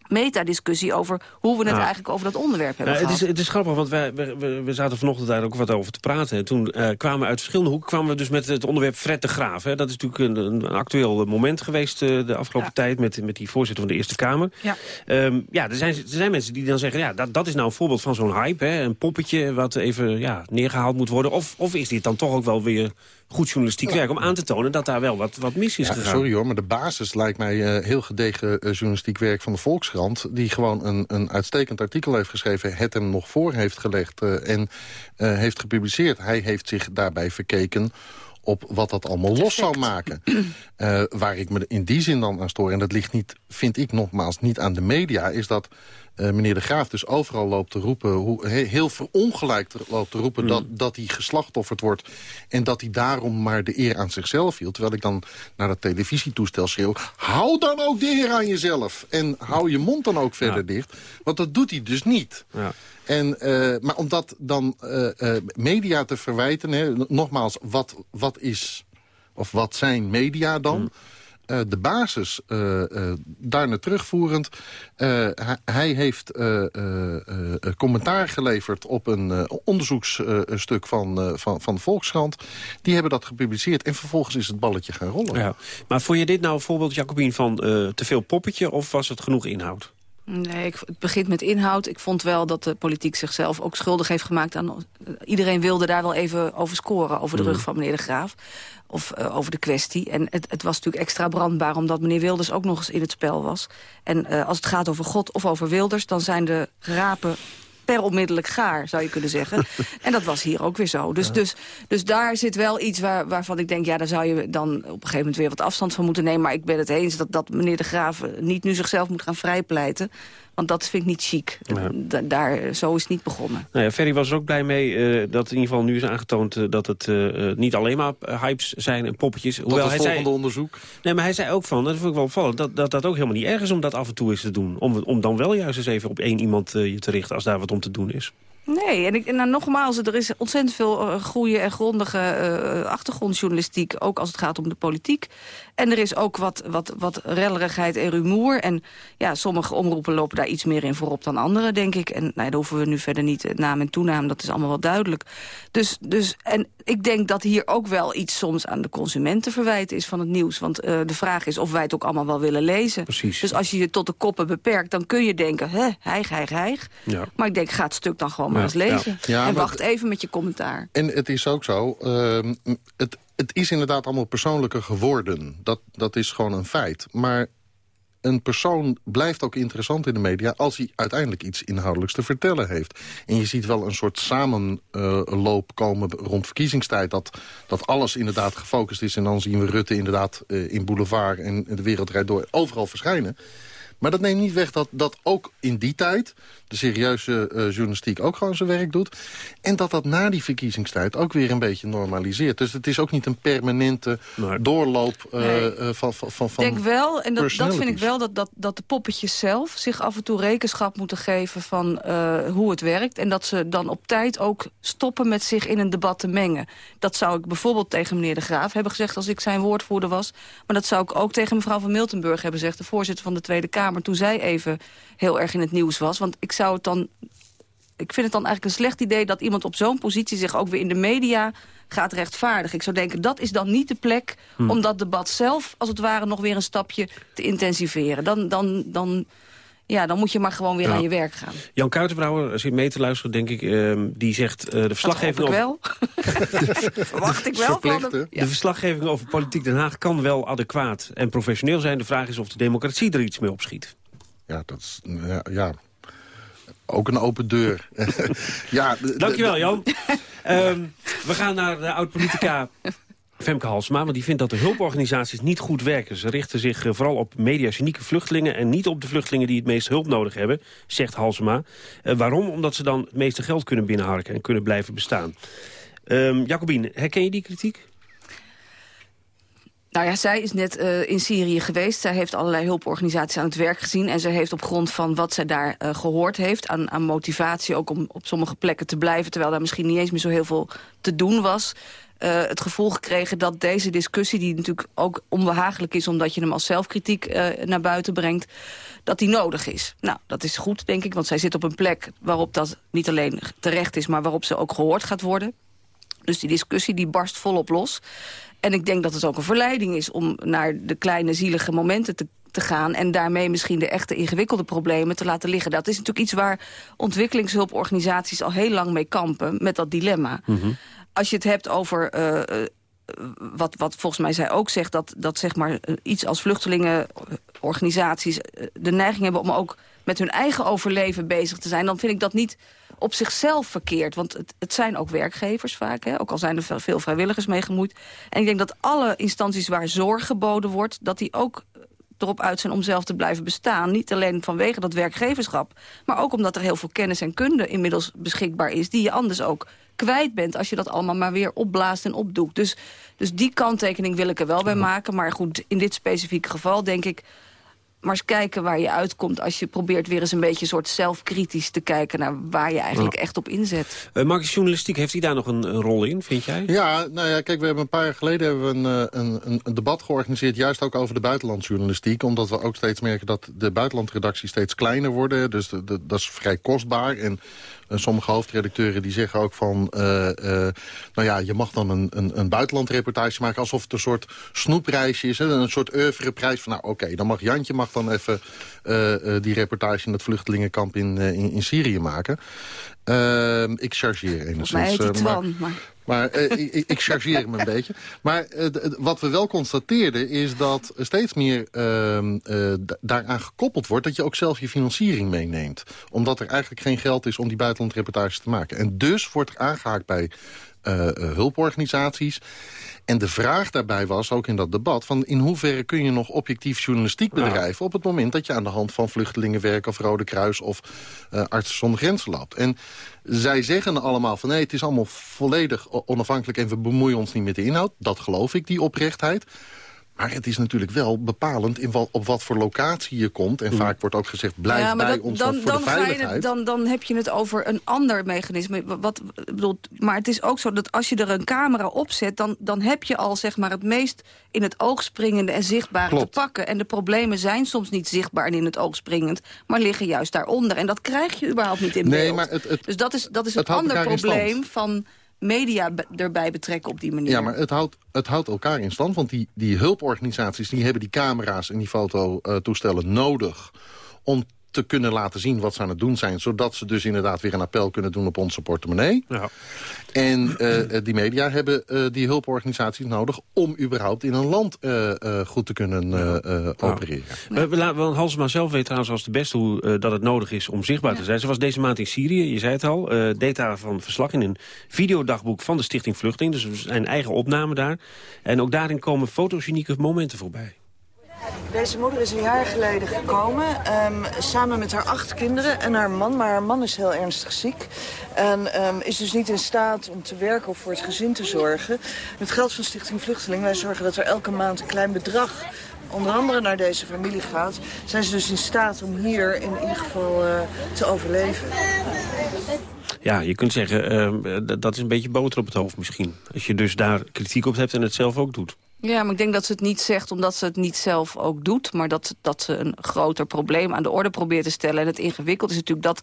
[SPEAKER 24] metadiscussie over hoe we het eigenlijk over dat onderwerp hebben
[SPEAKER 2] Nou, het, is, het is grappig, want wij, we, we- zaten vanochtend daar ook wat over te praten. En toen eh, kwamen we uit verschillende hoeken kwamen we dus met het onderwerp Fred de Graaf. Hè. Dat is natuurlijk een, een actueel moment geweest eh, de afgelopen tijd... Met, met die voorzitter van de Eerste Kamer.
[SPEAKER 24] Ja.
[SPEAKER 2] Ehm, ja, er zijn, er zijn mensen die dan zeggen... ja, dat, dat is nou een voorbeeld van zo'n hype. Hè. Een poppetje wat even ja, neergehaald moet worden. Of, of is dit dan toch ook wel weer goed journalistiek werk... om aan te tonen dat daar wel wat, wat mis is
[SPEAKER 18] Ja,
[SPEAKER 2] gegaan?
[SPEAKER 18] sorry hoor, maar de basis lijkt mij eh, heel gedegen eh, journalistiek werk van de Volkskrant... die gewoon een, een uitstekend artikel heeft geschreven... het hem nog voor heeft gelegd eh, en eh, heeft gepubliceerd. Hij heeft zich daarbij verkeken op wat dat allemaal los zou maken. Eh, waar ik me in die zin dan aan stoor, en dat ligt niet, vind ik nogmaals niet aan de media... is dat eh, meneer De Graaf dus overal loopt te roepen... Hoe, he- heel verongelijkt loopt te roepen dat, dat hij geslachtofferd wordt... en dat hij daarom maar de eer aan zichzelf hield. Terwijl ik dan naar dat televisietoestel schreeuw... hou dan ook de eer aan jezelf en hou je mond dan ook verder dicht. Want dat doet hij dus niet.
[SPEAKER 2] Ja.
[SPEAKER 18] En, eh, maar om dat dan eh, media te verwijten... Hè, nogmaals, wat, wat is of wat zijn media dan... Eh, de basis eh, eh, daarna terugvoerend. hij, heeft commentaar geleverd op een onderzoeksstuk van, van, van Volkskrant. Die hebben dat gepubliceerd en vervolgens is het balletje gaan rollen.
[SPEAKER 2] Ja. Maar vond je dit nou een voorbeeld, Jacobien, van te veel poppetje... of was het genoeg inhoud?
[SPEAKER 24] Nee, ik, het begint met inhoud. Ik vond wel dat de politiek zichzelf ook schuldig heeft gemaakt aan... Iedereen wilde daar wel even over scoren, over de
[SPEAKER 2] Mhm.
[SPEAKER 24] rug van meneer De Graaf. Of eh, over de kwestie. En het, het was natuurlijk extra brandbaar... omdat meneer Wilders ook nog eens in het spel was. En eh, als het gaat over God of over Wilders... dan zijn de rapen per onmiddellijk gaar, zou je kunnen zeggen. <laughs> en dat was hier ook weer zo. Dus, dus, dus daar zit wel iets waar, waarvan ik denk... ja, daar zou je dan op een gegeven moment weer wat afstand van moeten nemen. Maar ik ben het eens dat, dat meneer De Graaf niet nu zichzelf moet gaan vrijpleiten. Want dat vind ik niet chic. Da- daar, zo is het niet begonnen.
[SPEAKER 2] Nou ja, Ferry was er ook blij mee eh, dat in ieder geval nu is aangetoond... eh, dat het eh, eh, niet alleen maar eh, hypes zijn en poppetjes.
[SPEAKER 18] Tot het
[SPEAKER 2] hij
[SPEAKER 18] volgende
[SPEAKER 2] zei,
[SPEAKER 18] onderzoek.
[SPEAKER 2] Nee, maar hij zei ook van, dat vond ik wel opvallend... dat dat, dat ook helemaal niet erg is om dat af en toe eens te doen. Om, om dan wel juist eens even op één iemand eh, je te richten... als daar wat om te doen is.
[SPEAKER 24] Nee, en, ik, en dan nogmaals, er is ontzettend veel eh, goede en grondige eh, achtergrondjournalistiek... ook als het gaat om de politiek. En er is ook wat, wat, wat rellerigheid en rumoer. En ja, sommige omroepen lopen daar iets meer in voorop dan andere, denk ik. En nou, daar hoeven we nu verder niet eh, naam en toenaam, dat is allemaal wel duidelijk. Dus, dus, en ik denk dat hier ook wel iets soms aan de consument te verwijten is van het nieuws. Want de vraag is of wij het ook allemaal wel willen lezen.
[SPEAKER 2] Precies.
[SPEAKER 24] Dus als je je tot de koppen beperkt, dan kun je denken, hè, hijg, hijg, hijg.
[SPEAKER 2] Ja.
[SPEAKER 24] Maar ik denk, ga het stuk dan gewoon maar eens lezen. En wacht even met je commentaar.
[SPEAKER 18] En het is ook zo, ehm, het, het is inderdaad allemaal persoonlijker geworden. Dat, dat is gewoon een feit. Maar een persoon blijft ook interessant in de media... als hij uiteindelijk iets inhoudelijks te vertellen heeft. En je ziet wel een soort samenloop komen rond verkiezingstijd... Dat, dat alles inderdaad gefocust is. En dan zien we Rutte inderdaad eh, in Boulevard en de wereld rijdt door... overal verschijnen. Maar dat neemt niet weg dat, dat ook in die tijd... de serieuze eh, journalistiek ook gewoon zijn werk doet. En dat dat na die verkiezingstijd ook weer een beetje normaliseert. Dus het is ook niet een permanente doorloop eh,
[SPEAKER 24] Nee.
[SPEAKER 18] eh, van, van, van
[SPEAKER 24] Ik denk wel, en dat, dat vind ik wel, dat, dat, dat de poppetjes zelf zich af en toe rekenschap moeten geven van eh, hoe het werkt. En dat ze dan op tijd ook stoppen met zich in een debat te mengen. Dat zou ik bijvoorbeeld tegen meneer De Graaf hebben gezegd als ik zijn woordvoerder was. Maar dat zou ik ook tegen mevrouw van Miltenburg hebben gezegd, de voorzitter van de Tweede Kamer, toen zij even heel erg in het nieuws was. Want ik zou het dan ik vind het dan eigenlijk een slecht idee dat iemand op zo'n positie zich ook weer in de media gaat rechtvaardigen. Ik zou denken, dat is dan niet de plek
[SPEAKER 2] Hm.
[SPEAKER 24] om dat debat zelf, als het ware, nog weer een stapje te intensiveren. Dan, dan, dan, ja, dan moet je maar gewoon weer
[SPEAKER 2] Ja.
[SPEAKER 24] aan je werk gaan.
[SPEAKER 2] Jan Kuitenbrouwer zit mee te luisteren, denk ik. ehm, die zegt, eh, de verslaggeving <laughs>
[SPEAKER 24] Dat
[SPEAKER 2] over...
[SPEAKER 24] Verwacht ik wel van hem.
[SPEAKER 2] De verslaggeving over politiek Den Haag kan wel adequaat en professioneel zijn. De vraag is of de democratie er iets mee opschiet.
[SPEAKER 18] Ja, dat is... Ja, ja. Ook een open deur. <laughs> ja,
[SPEAKER 2] Dankjewel, Jan. <laughs> Ehm, we gaan naar de oud-politica Femke Halsema, want die vindt dat de hulporganisaties niet goed werken. Ze richten zich eh, vooral op mediagenieke vluchtelingen... en niet op de vluchtelingen die het meest hulp nodig hebben, zegt Halsema. Eh, waarom? Omdat ze dan het meeste geld kunnen binnenharken en kunnen blijven bestaan. Jacobine, herken je die kritiek?
[SPEAKER 24] Nou ja, zij is net uh, in Syrië geweest. Zij heeft allerlei hulporganisaties aan het werk gezien. En ze heeft op grond van wat zij daar uh, gehoord heeft... Aan, aan motivatie ook om op sommige plekken te blijven... terwijl daar misschien niet eens meer zo heel veel te doen was... Uh, het gevoel gekregen dat deze discussie... die natuurlijk ook onbehagelijk is omdat je hem als zelfkritiek naar buiten brengt... dat die nodig is. Nou, dat is goed, denk ik, want zij zit op een plek... waarop dat niet alleen terecht is, maar waarop ze ook gehoord gaat worden. Dus die discussie die barst volop los. En ik denk dat het ook een verleiding is om naar de kleine zielige momenten te te gaan... en daarmee misschien de echte ingewikkelde problemen te laten liggen. Dat is natuurlijk iets waar ontwikkelingshulporganisaties al heel lang mee kampen... met dat dilemma. Mhm. Als je het hebt over... Uh, wat, wat volgens mij zij ook zegt, dat, dat zeg maar iets als vluchtelingenorganisaties de neiging hebben om ook met hun eigen overleven bezig te zijn, dan vind ik dat niet op zichzelf verkeerd. Want het, het zijn ook werkgevers vaak, hè? ook al zijn er veel vrijwilligers mee gemoeid. En ik denk dat alle instanties waar zorg geboden wordt... dat die ook erop uit zijn om zelf te blijven bestaan. Niet alleen vanwege dat werkgeverschap, maar ook omdat er heel veel kennis en kunde inmiddels beschikbaar is... die je anders ook kwijt bent als je dat allemaal maar weer opblaast en opdoekt. Dus, dus die kanttekening wil ik er wel bij maken. Maar goed, in dit specifieke geval denk ik maar eens kijken waar je uitkomt... als je probeert weer eens een beetje soort zelfkritisch te kijken... naar waar je eigenlijk echt op inzet.
[SPEAKER 2] Uh, Marcus Journalistiek, heeft hij daar nog een, een, rol in, vind jij?
[SPEAKER 18] Ja, nou ja, kijk, we hebben een paar jaar geleden hebben we een, eh, een, een, debat georganiseerd... juist ook over de buitenlandjournalistiek. Omdat we ook steeds merken dat de buitenlandredacties steeds kleiner worden. Dus dat is vrij kostbaar. En en sommige hoofdredacteuren die zeggen ook van... Uh, uh, nou ja, je mag dan een, een, een buitenlandreportage maken... alsof het een soort snoepreisje is. Hè? Een soort oeuvreprijs van... nou oké, dan mag Jantje mag dan even uh, die reportage... in het vluchtelingenkamp in, in, in Syrië maken. Ehm, ik chargeer enigszins.
[SPEAKER 24] Volgens mij heet Twan, maar...
[SPEAKER 18] Maar uh, ik, ik chargeer hem een <laughs> beetje. Maar uh, wat we wel constateerden is dat steeds meer uh, daaraan gekoppeld wordt... dat je ook zelf je financiering meeneemt. Omdat er eigenlijk geen geld is om die buitenlandreportages te maken. En dus wordt er aangehaakt bij hulporganisaties. En de vraag daarbij was, ook in dat debat... van in hoeverre kun je nog objectief journalistiek bedrijven... op het moment dat je aan de hand van vluchtelingenwerk... of Rode Kruis of uh, Artsen zonder Grenzen loopt. En zij zeggen allemaal van nee, het is allemaal volledig onafhankelijk... en we bemoeien ons niet met de inhoud. Dat geloof ik, die oprechtheid. Maar het is natuurlijk wel bepalend in wat, op wat voor locatie je komt. En mm. vaak wordt ook gezegd, blijf ja, bij ons dan, voor
[SPEAKER 24] dan
[SPEAKER 18] de veiligheid.
[SPEAKER 24] dan, dan heb je het over een ander mechanisme. Wat, bedoel, maar het is ook zo dat als je er een camera op zet... dan, dan heb je al zeg maar, het meest in het oog springende en zichtbare te pakken. En de problemen zijn soms niet zichtbaar en in het oog springend... maar liggen juist daaronder. En dat krijg je überhaupt niet in
[SPEAKER 18] nee,
[SPEAKER 24] beeld.
[SPEAKER 18] Maar het, het,
[SPEAKER 24] dus dat is, dat is een ander probleem van media erbij betrekken op die manier.
[SPEAKER 18] Ja, maar het houdt, het houdt elkaar in stand. Want die, die hulporganisaties die hebben die camera's en die fototoestellen nodig... om te kunnen laten zien wat ze aan het doen zijn... zodat ze dus inderdaad weer een appel kunnen doen op onze portemonnee. Ja. En uh, die media hebben uh, die hulporganisaties nodig... om überhaupt in een land uh, goed te kunnen opereren.
[SPEAKER 2] Ja. Ja. Want Halsema zelf weet trouwens als de beste hoe dat het nodig is om zichtbaar te zijn. Ze was deze maand in Syrië, je zei het al. deed daar van verslag in een videodagboek van de Stichting Vluchting. Dus zijn eigen opname daar. En ook daarin komen fotogenieke momenten voorbij.
[SPEAKER 25] Deze moeder is een jaar geleden gekomen, um, samen met haar acht kinderen en haar man. Maar haar man is heel ernstig ziek en um, is dus niet in staat om te werken of voor het gezin te zorgen. Met geld van Stichting Vluchteling, wij zorgen dat er elke maand een klein bedrag onder andere naar deze familie gaat... zijn ze dus in staat om hier in ieder geval uh, te overleven.
[SPEAKER 2] Ja, je kunt zeggen, uh, dat is een beetje boter op het hoofd misschien. Als je dus daar kritiek op hebt en het zelf ook doet.
[SPEAKER 24] Ja, maar ik denk dat ze het niet zegt omdat ze het niet zelf ook doet... maar dat, dat ze een groter probleem aan de orde probeert te stellen. En het ingewikkeld is natuurlijk dat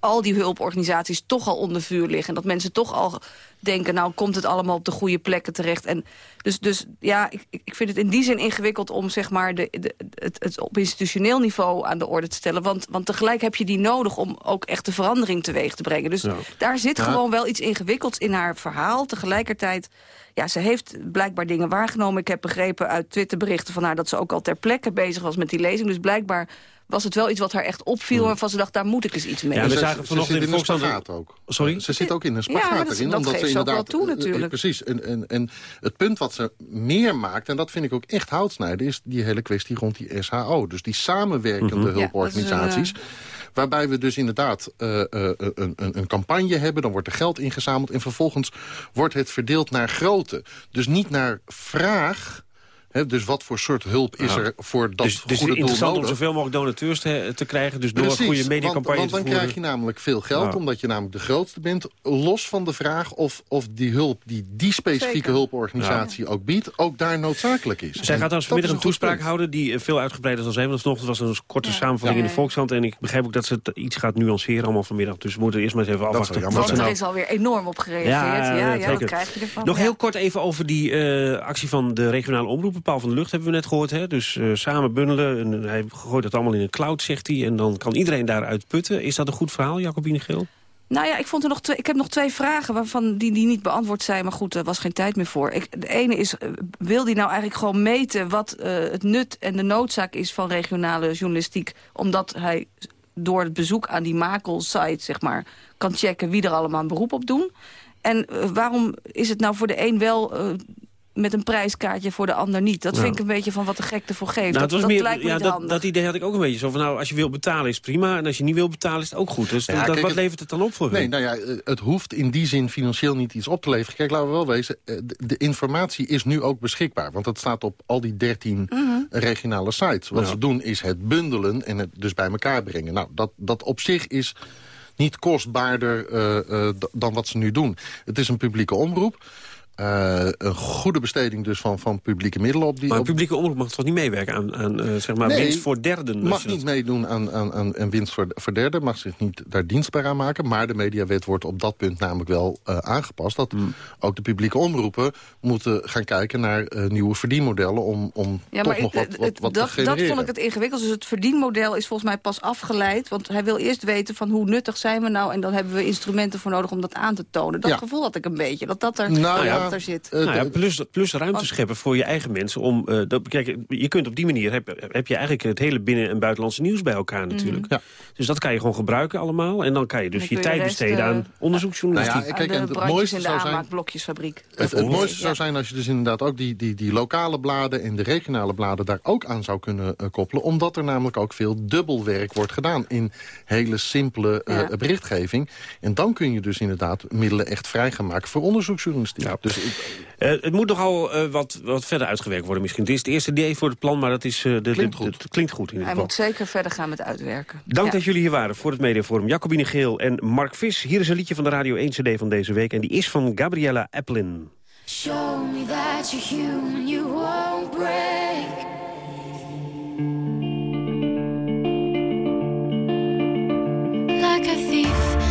[SPEAKER 24] al die hulporganisaties toch al onder vuur liggen. En dat mensen toch al denken, nou komt het allemaal op de goede plekken terecht. En dus, dus ja, ik, ik vind het in die zin ingewikkeld om zeg maar de, de, het, het op institutioneel niveau aan de orde te stellen. Want, want tegelijk heb je die nodig om ook echt de verandering teweeg te brengen. Dus daar zit gewoon wel iets ingewikkelds in haar verhaal. Tegelijkertijd ja, ze heeft blijkbaar dingen waargenomen. Ik heb begrepen uit Twitterberichten van haar... dat ze ook al ter plekke bezig was met die lezing. Dus blijkbaar was het wel iets wat haar echt opviel... Hmm. waarvan ze dacht, daar moet ik eens iets mee.
[SPEAKER 18] Ja, we zagen vanochtend in de Volkskrant ook. Sorry? Ze zit ook in een spagaat
[SPEAKER 24] ja, dat,
[SPEAKER 18] erin.
[SPEAKER 24] Dat
[SPEAKER 18] omdat
[SPEAKER 24] ze inderdaad, ook wel toe natuurlijk.
[SPEAKER 18] Precies. En, en, en het punt wat ze meer maakt, en dat vind ik ook echt houtsnijden... is die hele kwestie rond die SHO. Dus die samenwerkende mhm. hulporganisaties... Waarbij we dus inderdaad uh, uh, een, een, een, campagne hebben. Dan wordt er geld ingezameld. En vervolgens wordt het verdeeld naar grootte. Dus niet naar vraag Hè, dus wat voor soort hulp is
[SPEAKER 2] Ja.
[SPEAKER 18] er voor dat
[SPEAKER 2] dus, dus het is
[SPEAKER 18] goede doel
[SPEAKER 2] interessant om zoveel mogelijk donateurs te, te krijgen. Dus door
[SPEAKER 18] Precies,
[SPEAKER 2] een goede mediacampagne
[SPEAKER 18] want, want dan
[SPEAKER 2] voeren.
[SPEAKER 18] krijg je namelijk veel geld,
[SPEAKER 2] Ja.
[SPEAKER 18] omdat je namelijk de grootste bent. Los van de vraag of, of die hulp die die specifieke
[SPEAKER 24] Zeker.
[SPEAKER 18] hulporganisatie ook biedt... ook daar noodzakelijk is.
[SPEAKER 2] Zij
[SPEAKER 18] En
[SPEAKER 2] gaat trouwens vanmiddag
[SPEAKER 18] is
[SPEAKER 2] een toespraak
[SPEAKER 18] punt.
[SPEAKER 2] houden die eh, veel uitgebreider zal zijn. Want vanochtend was er een korte samenvatting
[SPEAKER 18] Ja.
[SPEAKER 2] in de Volkskrant. En ik begrijp ook dat ze het iets gaat nuanceren allemaal vanmiddag. Dus we moeten eerst maar eens even afwachten.
[SPEAKER 24] Want er
[SPEAKER 2] nou-
[SPEAKER 24] is alweer enorm op gereageerd. Ja, ja, dat krijg je ervan.
[SPEAKER 2] Nog heel kort even over die eh, actie van de regionale omroepen. Paul van de Lucht hebben we net gehoord. Hè? Dus eh, samen bundelen. En hij gooit het allemaal in een cloud, zegt hij. En dan kan iedereen daaruit putten. Is dat een goed verhaal, Jacobine Geel?
[SPEAKER 24] Nou ja, ik, vond er nog twee, ik heb nog twee vragen waarvan die, die niet beantwoord zijn. Maar goed, er was geen tijd meer voor. Ik, de ene is, eh, wil die nou eigenlijk gewoon meten... wat eh, het nut en de noodzaak is van regionale journalistiek... omdat hij door het bezoek aan die makelsite, zeg maar... kan checken wie er allemaal een beroep op doen. En eh, waarom is het nou voor de een wel... eh, met een prijskaartje voor de ander niet. Dat vind ik een beetje van wat de gek ervoor geeft.
[SPEAKER 2] Nou,
[SPEAKER 24] dat,
[SPEAKER 2] het was
[SPEAKER 24] dat
[SPEAKER 2] meer,
[SPEAKER 24] lijkt me
[SPEAKER 2] ja, dat, dat idee had ik ook een beetje. Zo van, nou, als je wil betalen is prima. En als je niet wil betalen is het ook goed. Dus
[SPEAKER 18] Ja,
[SPEAKER 2] dat,
[SPEAKER 18] kijk,
[SPEAKER 2] wat
[SPEAKER 18] het-
[SPEAKER 2] levert het dan op voor
[SPEAKER 18] Nee,
[SPEAKER 2] hun?
[SPEAKER 18] nou ja, eh, het hoeft in die zin financieel niet iets op te leveren. Kijk, laten we wel wezen, eh, de, de informatie is nu ook beschikbaar. Want dat staat op al die 13 regionale sites. Wat
[SPEAKER 2] Ja.
[SPEAKER 18] ze doen is het bundelen en het dus bij elkaar brengen. Nou, dat, dat op zich is niet kostbaarder eh, eh, dan wat ze nu doen. Het is een publieke omroep. Eh, een goede besteding dus van, van publieke middelen op die...
[SPEAKER 2] Maar een
[SPEAKER 18] op-
[SPEAKER 2] publieke omroep mag toch niet meewerken aan, aan eh, zeg maar,
[SPEAKER 18] Nee,
[SPEAKER 2] winst voor derden?
[SPEAKER 18] mag
[SPEAKER 2] dat-
[SPEAKER 18] niet meedoen aan, aan, aan, aan winst voor, voor derden, mag zich niet daar dienstbaar aan maken. Maar de mediawet wordt op dat punt namelijk wel eh, aangepast. Dat
[SPEAKER 2] Hmm.
[SPEAKER 18] ook de publieke omroepen moeten gaan kijken naar eh, nieuwe verdienmodellen... om, om
[SPEAKER 24] Ja,
[SPEAKER 18] toch
[SPEAKER 24] maar
[SPEAKER 18] nog wat, wat, wat te
[SPEAKER 24] dat,
[SPEAKER 18] genereren.
[SPEAKER 24] dat vond ik het ingewikkeld. Dus het verdienmodel is volgens mij pas afgeleid. Want hij wil eerst weten van hoe nuttig zijn we nou... en dan hebben we instrumenten voor nodig om dat aan te tonen. Dat
[SPEAKER 2] Ja.
[SPEAKER 24] gevoel had ik een beetje, dat dat er,
[SPEAKER 18] Nou
[SPEAKER 24] dat
[SPEAKER 2] ja,
[SPEAKER 24] zit.
[SPEAKER 18] eh,
[SPEAKER 2] Nou ja, plus, plus ruimte scheppen voor je eigen mensen. Om, eh, dat, kijk, je kunt op die manier, heb, heb je eigenlijk het hele binnen- en buitenlandse nieuws bij elkaar natuurlijk.
[SPEAKER 18] Ja.
[SPEAKER 2] Dus dat kan je gewoon gebruiken allemaal. En dan kan je dus je tijd
[SPEAKER 24] rest,
[SPEAKER 2] besteden
[SPEAKER 24] eh,
[SPEAKER 2] aan onderzoeksjournalistiek.
[SPEAKER 18] Nou ja, kijk, en het mooiste
[SPEAKER 24] in de
[SPEAKER 18] zou zijn-
[SPEAKER 24] aanmaakblokjesfabriek.
[SPEAKER 18] Het, het mooiste zou zijn als je dus inderdaad ook die, die, die lokale bladen... en de regionale bladen daar ook aan zou kunnen eh, koppelen. Omdat er namelijk ook veel dubbelwerk wordt gedaan... in hele simpele eh,
[SPEAKER 24] Ja.
[SPEAKER 18] berichtgeving. En dan kun je dus inderdaad middelen echt vrij gaan maken... voor onderzoeksjournalistiek. Dus
[SPEAKER 2] Eh, het moet nogal eh, wat, wat verder uitgewerkt worden misschien. Het is het eerste idee voor het plan, maar dat is, eh, de,
[SPEAKER 18] Klinkt
[SPEAKER 2] de-
[SPEAKER 18] goed.
[SPEAKER 2] het klinkt goed in ieder
[SPEAKER 24] Hij
[SPEAKER 2] geval.
[SPEAKER 24] moet zeker verder gaan met uitwerken.
[SPEAKER 2] Dank
[SPEAKER 24] Ja.
[SPEAKER 2] dat jullie hier waren voor het Mediaforum. Jacobine Geel en Mark Vis. Hier is een liedje van de Radio 1 CD van deze week. En die is van Gabriella Applin.
[SPEAKER 26] Show me that you're human, you won't break. Like a thief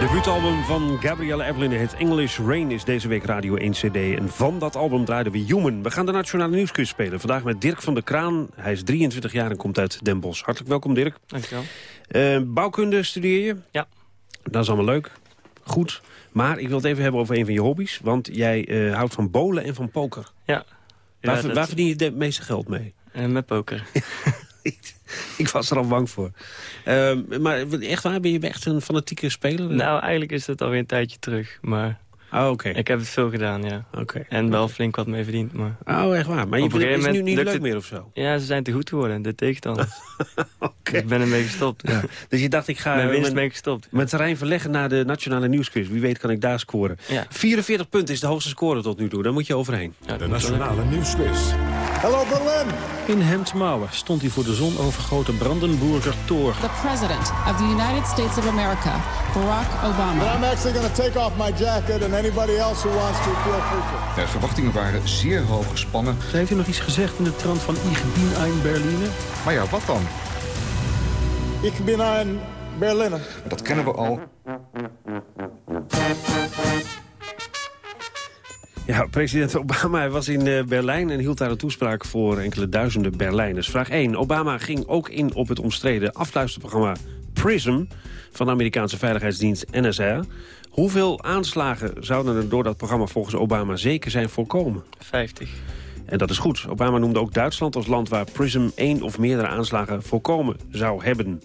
[SPEAKER 2] debuutalbum van Gabrielle Evelyn heet English Rain is deze week Radio 1 CD. En van dat album draaiden we Human. We gaan de Nationale Nieuwsquiz spelen. Vandaag met Dirk van der Kraan. Hij is 23 jaar en komt uit Den Bosch. Hartelijk welkom Dirk.
[SPEAKER 27] Dankjewel.
[SPEAKER 2] Eh bouwkunde studeer je?
[SPEAKER 27] Ja.
[SPEAKER 2] Dat is allemaal leuk. Goed. Maar ik wil het even hebben over een van je hobby's. Want jij eh, houdt van bolen en van poker.
[SPEAKER 27] Ja.
[SPEAKER 2] Waar,
[SPEAKER 27] Ja, dat-
[SPEAKER 2] waar verdien je het meeste geld mee?
[SPEAKER 27] Eh, met poker. <laughs>
[SPEAKER 2] Ik was er al bang voor. Ehm, maar echt waar, ben je echt een fanatieke speler?
[SPEAKER 27] Nou, eigenlijk is dat alweer een tijdje terug. Maar
[SPEAKER 2] oh, oké.
[SPEAKER 27] ik heb het veel gedaan, ja.
[SPEAKER 2] Oké.
[SPEAKER 27] En wel flink wat mee verdiend. Maar
[SPEAKER 2] Oh, echt waar? Maar je
[SPEAKER 27] Op een
[SPEAKER 2] is nu niet leuk
[SPEAKER 27] het-
[SPEAKER 2] meer of zo?
[SPEAKER 27] Ja, ze zijn te goed geworden, de tegenstanders. <laughs> Dus ik ben ermee gestopt.
[SPEAKER 2] Ja. Dus je dacht, ik ga
[SPEAKER 27] Mijn winst
[SPEAKER 2] mijn,
[SPEAKER 27] ben ik gestopt.
[SPEAKER 2] mijn terrein verleggen naar de Nationale Nieuwsquiz. Wie weet kan ik daar scoren.
[SPEAKER 27] Ja.
[SPEAKER 2] 44 punten is de hoogste score tot nu toe. Daar moet je overheen.
[SPEAKER 1] De Nationale Nieuwsquiz.
[SPEAKER 28] Hello Berlin! In Hemdsmouwen stond hij voor de zon overgoten Brandenburger Tor.
[SPEAKER 29] The President of the United States of America, Barack Obama.
[SPEAKER 28] I'm actually going to take off my jacket and anybody else who wants to feel free to.
[SPEAKER 30] De verwachtingen waren zeer hoog gespannen.
[SPEAKER 28] Heeft u nog iets gezegd in de trant van Ich bin ein Berliner?
[SPEAKER 30] Maar ja, wat dan?
[SPEAKER 28] Ik bin ein Berliner.
[SPEAKER 30] Dat kennen we al.
[SPEAKER 2] Ja, president Obama was in eh, Berlijn en hield daar een toespraak voor enkele duizenden Berlijners. Vraag 1. Obama ging ook in op het omstreden afluisterprogramma PRISM van de Amerikaanse veiligheidsdienst NSA. Hoeveel aanslagen zouden er door dat programma volgens Obama zeker zijn voorkomen?
[SPEAKER 27] 50.
[SPEAKER 2] En dat is goed. Obama noemde ook Duitsland als land waar PRISM één of meerdere aanslagen voorkomen zou hebben.